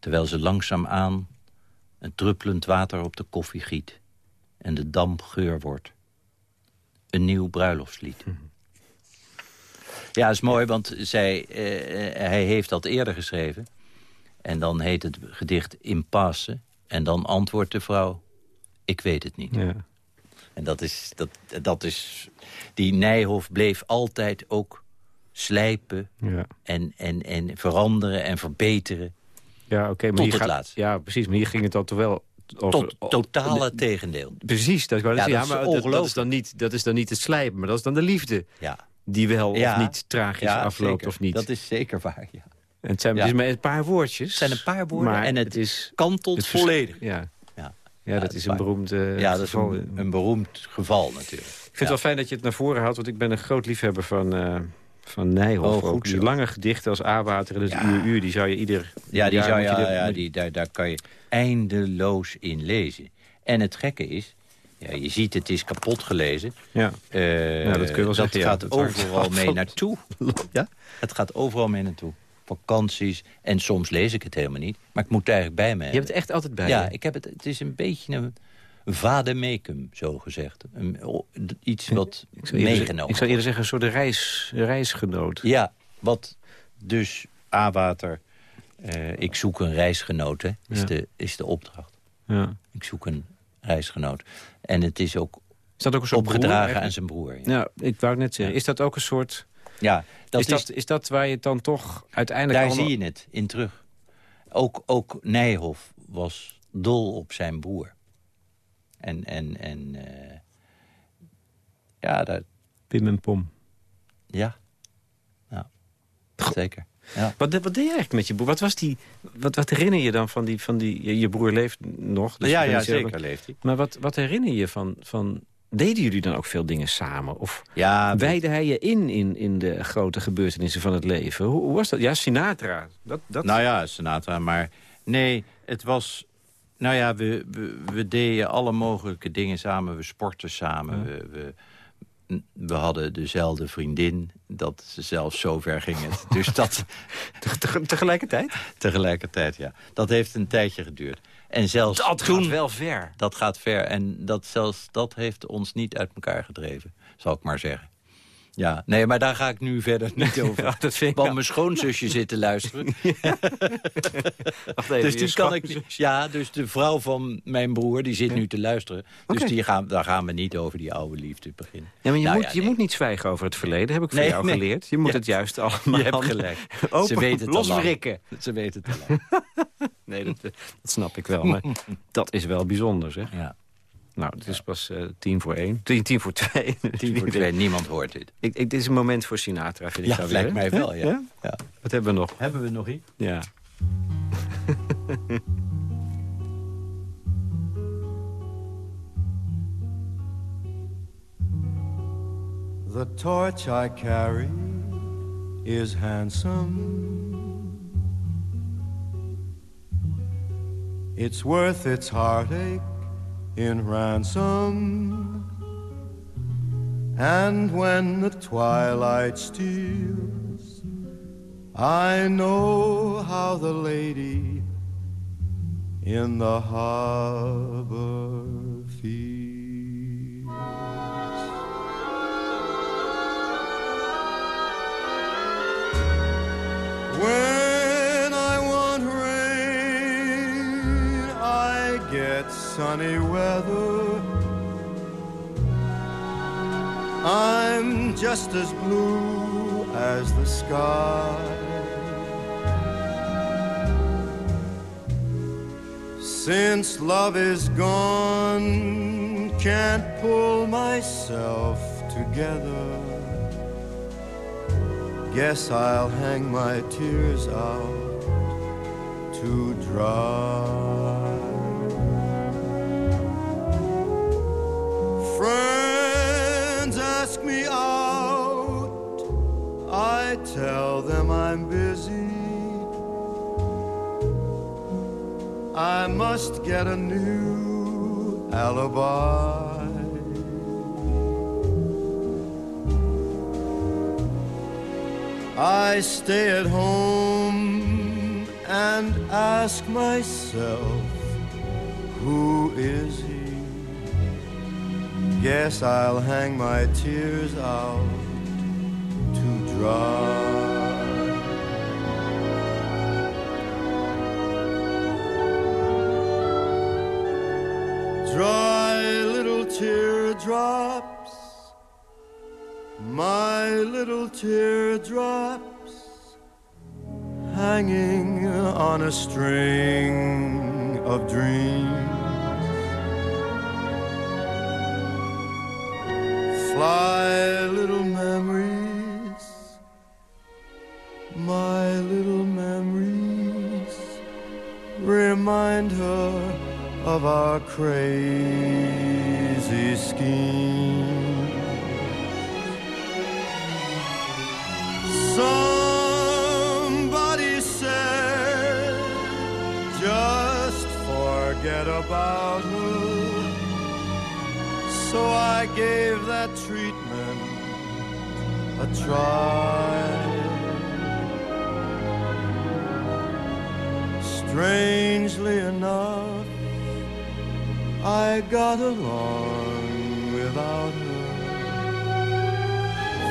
terwijl ze langzaam aan het druppelend water op de koffie giet en de damp geur wordt. Een nieuw bruiloftslied. Mhm. Ja, is mooi, want zij, eh, hij heeft dat eerder geschreven. En dan heet het gedicht Impasse. En dan antwoordt de vrouw, ik weet het niet. Ja. En dat is, dat, dat is... Die Nijhoff bleef altijd ook slijpen ja. en, en, en veranderen en verbeteren. Ja, oké. maar tot het gaat, laatst. Ja, precies. Maar hier ging het dan toch wel... Tot totale tegendeel. Precies, dat, is, ja, ja, maar dat, is dan niet, dat is dan niet het slijpen, maar dat is dan de liefde. Ja. Die wel of niet tragisch afloopt of niet. Dat is zeker waar, ja. En het zijn dus maar een paar woordjes. Het zijn een paar woorden en het, het is kantelt volledig. Ja. Ja, dat is een beroemd uh, Ja, dat is een, een, beroemd geval natuurlijk. Ik vind het wel fijn dat je het naar voren haalt, want ik ben een groot liefhebber van... Uh, van Nijhoff oh, ook. Die lange gedichten als A-water en het uur, uur, die zou je ieder Ja, die zou, ja, ja, die, daar, daar kan je eindeloos in lezen. En het gekke is, ja, je ziet het is kapot gelezen. Ja, uh, ja dat kun je wel zeggen. Gaat dat gaat overal mee naartoe. ja? Het gaat overal mee naartoe vakanties. En soms lees ik het helemaal niet. Maar ik moet het eigenlijk bij me Je hebt het echt altijd bij Ja, ik heb het, het is een beetje een vademecum, zo gezegd. Iets wat ik zou eerder, Ik zou eerder zeggen een soort reis, reisgenoot. Ja, wat dus aanwater... Uh, eh, ik zoek een reisgenoot, hè, is, de, is de opdracht. Ja. Ik zoek een reisgenoot. En het is ook, is dat ook een soort opgedragen aan zijn broer. Ja. ik wou net zeggen. Is dat ook een soort... Ja, dat is, is, dat, waar je dan toch uiteindelijk... Daar zie je het in terug. Ook, ook Nijhoff was dol op zijn broer. En, en, en eh, ja, dat... Pim en Pom. Ja, ja. zeker. Ja. Wat, wat deed je eigenlijk met je broer? Wat, was die, wat, wat herinner je dan van die... Van die je, broer leeft nog. Dus ja, ja zeker leeft hij. Maar wat, wat herinner je van, van... Deden jullie dan ook veel dingen samen? Of ja, hij je in, in in de grote gebeurtenissen van het leven? Hoe, hoe was dat? Ja, Sinatra. Dat, dat... Nou ja, Sinatra, maar... Nee, het was nou ja, we, we, deden alle mogelijke dingen samen. We sportten samen. We, we, we, hadden dezelfde vriendin. Dat ze zelfs zo ver ging het. Dus dat... tegelijkertijd? Tegelijkertijd, ja. Dat heeft een tijdje geduurd. En zelfs dat gaat wel ver. Dat gaat ver. En dat, zelfs dat heeft ons niet uit elkaar gedreven, zal ik maar zeggen. Ja, nee, maar daar ga ik nu verder niet over. Dat ik Want mijn schoonzusje zit te luisteren. Ja. Dus die kan ik, ja, dus de vrouw van mijn broer die zit nu te luisteren. Dus die gaan, daar gaan we niet over die oude liefde beginnen. Ja, maar je, nou moet, je moet niet zwijgen over het verleden, heb ik van jou geleerd. Je moet het juist allemaal... Je hebt gelijk. Ze weten het losrikken. Al Ze weten het al lang. nee, dat, eh, dat, snap ik wel, maar dat is wel bijzonder, zeg. Ja. Nou, het is ja. pas uh, tien voor één. Tien, tien voor twee. Tien voor twee, niemand hoort dit. Ik, ik, dit is een moment voor Sinatra, vind ja, ik dat lijkt weer. mij wel, ja. ja. ja. Wat hebben we nog? Hebben we nog iets? Ja. The torch I carry is handsome. It's worth its heartache in ransom. And when the twilight steals, I know how the lady in the harbor feels. When get sunny weather, I'm just as blue as the sky. Since love is gone, can't pull myself together. Guess I'll hang my tears out to dry. Friends ask me out, I tell them I'm busy. I must get a new alibi. I stay at home and ask myself, who is he? Guess I'll hang my tears out to dry. Dry little teardrops, my little teardrops, hanging on a string of dreams. fly, little memories, my little memories. Remind her of our crazy scheme. Somebody said, just forget about her. So I gave that treatment a try. Strangely enough, I got along without her.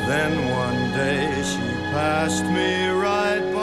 Then one day she passed me right by.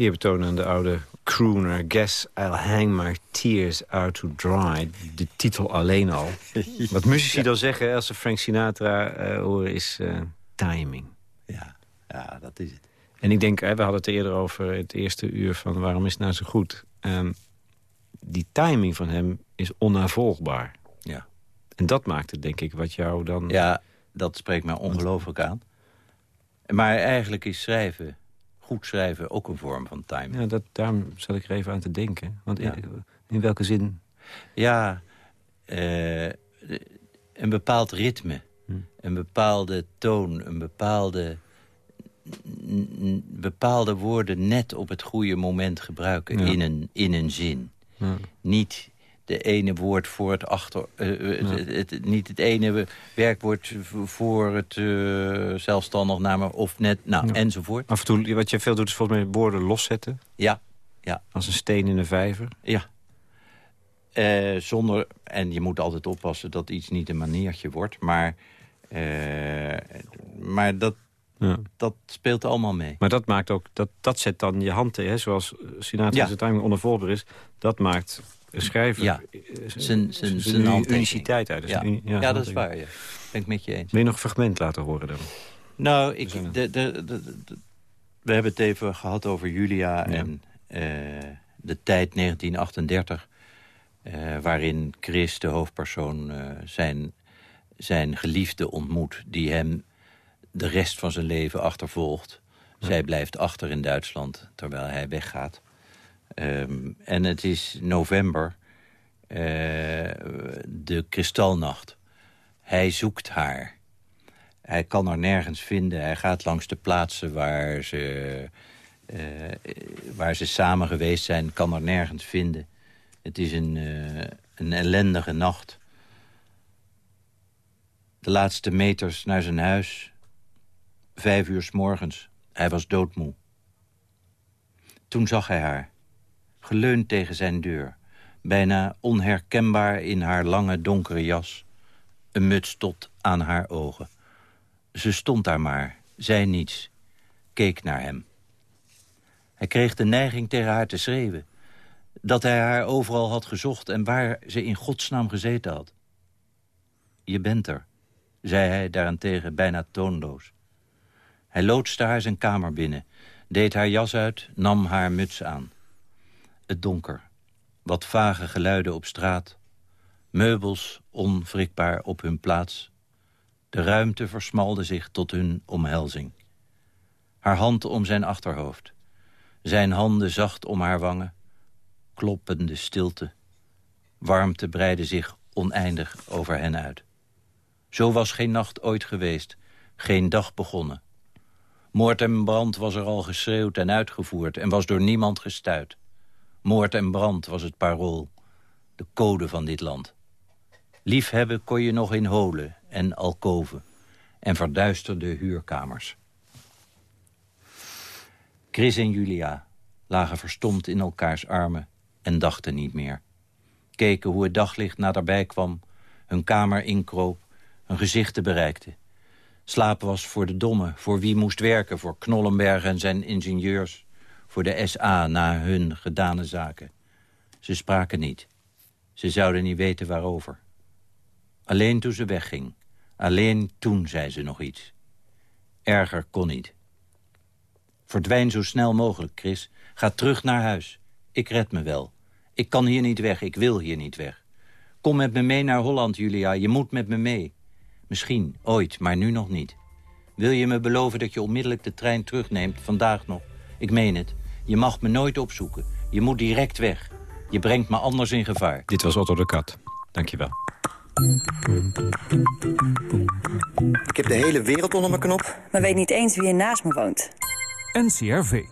Eerbetoon aan de oude crooner. Guess I'll hang my tears out to dry. De titel alleen al. Wat muzici dan zeggen als ze Frank Sinatra uh, horen is uh, timing. Ja, ja, dat is het. En ik denk, we hadden het eerder over het eerste uur van waarom is het nou zo goed. Um, die timing van hem is onnavolgbaar. Ja. En dat maakt het, denk ik, wat jou dan... Ja, dat spreekt mij ongelooflijk aan. Maar eigenlijk is schrijven, goed schrijven, ook een vorm van timing. Ja, dat, daarom zat ik er even aan te denken. Want in, in welke zin? Ja, uh, een bepaald ritme. Hm. Een bepaalde toon, een bepaalde bepaalde woorden net op het goede moment gebruiken in, een, in een zin. Ja. Niet de ene woord voor het achter... Uh, het, niet het ene werkwoord voor het uh, zelfstandig namen of net... Nou, enzovoort. Af en toe, wat je veel doet, is volgens mij woorden loszetten. Ja. ja. Als een steen in een vijver. Ja. zonder... En je moet altijd oppassen dat iets niet een maniertje wordt. Maar, maar dat, ja. Dat speelt allemaal mee. Maar dat maakt ook, dat, dat zet dan je hand hè, zoals Sinatra ja. timing onafvolgbaar is. Dat maakt schrijver ja. zijn, zijn, zijn uniciteit uit. Ja, ja, dat is waar. Ja. Ben ik met je eens. Wil je nog een fragment laten horen dan? Nou, ik, de, de, de, we hebben het even gehad over Julia en uh, de tijd 1938... Uh, waarin Chris, de hoofdpersoon, uh, zijn, zijn geliefde ontmoet... die hem de rest van zijn leven achtervolgt. Zij blijft achter in Duitsland, terwijl hij weggaat. Um, en het is november, uh, de kristalnacht. Hij zoekt haar. Hij kan haar nergens vinden. Hij gaat langs de plaatsen waar ze, uh, waar ze samen geweest zijn. Kan haar nergens vinden. Het is een, uh, een ellendige nacht. De laatste meters naar zijn huis Vijf uur s morgens. Hij was doodmoe. Toen zag hij haar, geleund tegen zijn deur... bijna onherkenbaar in haar lange donkere jas... een muts tot aan haar ogen. Ze stond daar maar, zei niets, keek naar hem. Hij kreeg de neiging tegen haar te schreeuwen... dat hij haar overal had gezocht en waar ze in godsnaam gezeten had. Je bent er, zei hij daarentegen bijna toonloos. Hij loodste haar zijn kamer binnen, deed haar jas uit, nam haar muts aan. Het donker, wat vage geluiden op straat, meubels onwrikbaar op hun plaats. De ruimte versmalde zich tot hun omhelzing. Haar hand om zijn achterhoofd, zijn handen zacht om haar wangen, kloppende stilte. Warmte breidde zich oneindig over hen uit. Zo was geen nacht ooit geweest, geen dag begonnen. Moord en brand was er al geschreeuwd en uitgevoerd... en was door niemand gestuit. Moord en brand was het parool. De code van dit land. Liefhebben kon je nog in holen en alkoven... en verduisterde huurkamers. Chris en Julia lagen verstomd in elkaars armen... en dachten niet meer. Keken hoe het daglicht naderbij kwam... hun kamer inkroop, hun gezichten bereikte... Slaap was voor de domme, voor wie moest werken... voor Knollenberg en zijn ingenieurs, voor de SA na hun gedane zaken. Ze spraken niet. Ze zouden niet weten waarover. Alleen toen ze wegging. Alleen toen zei ze nog iets. Erger kon niet. Verdwijn zo snel mogelijk, Chris. Ga terug naar huis. Ik red me wel. Ik kan hier niet weg, ik wil hier niet weg. Kom met me mee naar Holland, Julia. Je moet met me mee. Misschien, ooit, maar nu nog niet. Wil je me beloven dat je onmiddellijk de trein terugneemt, vandaag nog? Ik meen het. Je mag me nooit opzoeken. Je moet direct weg. Je brengt me anders in gevaar. Dit was Otto de Kat. Dankjewel. Ik heb de hele wereld onder mijn knop. Maar weet niet eens wie er naast me woont. NCRV.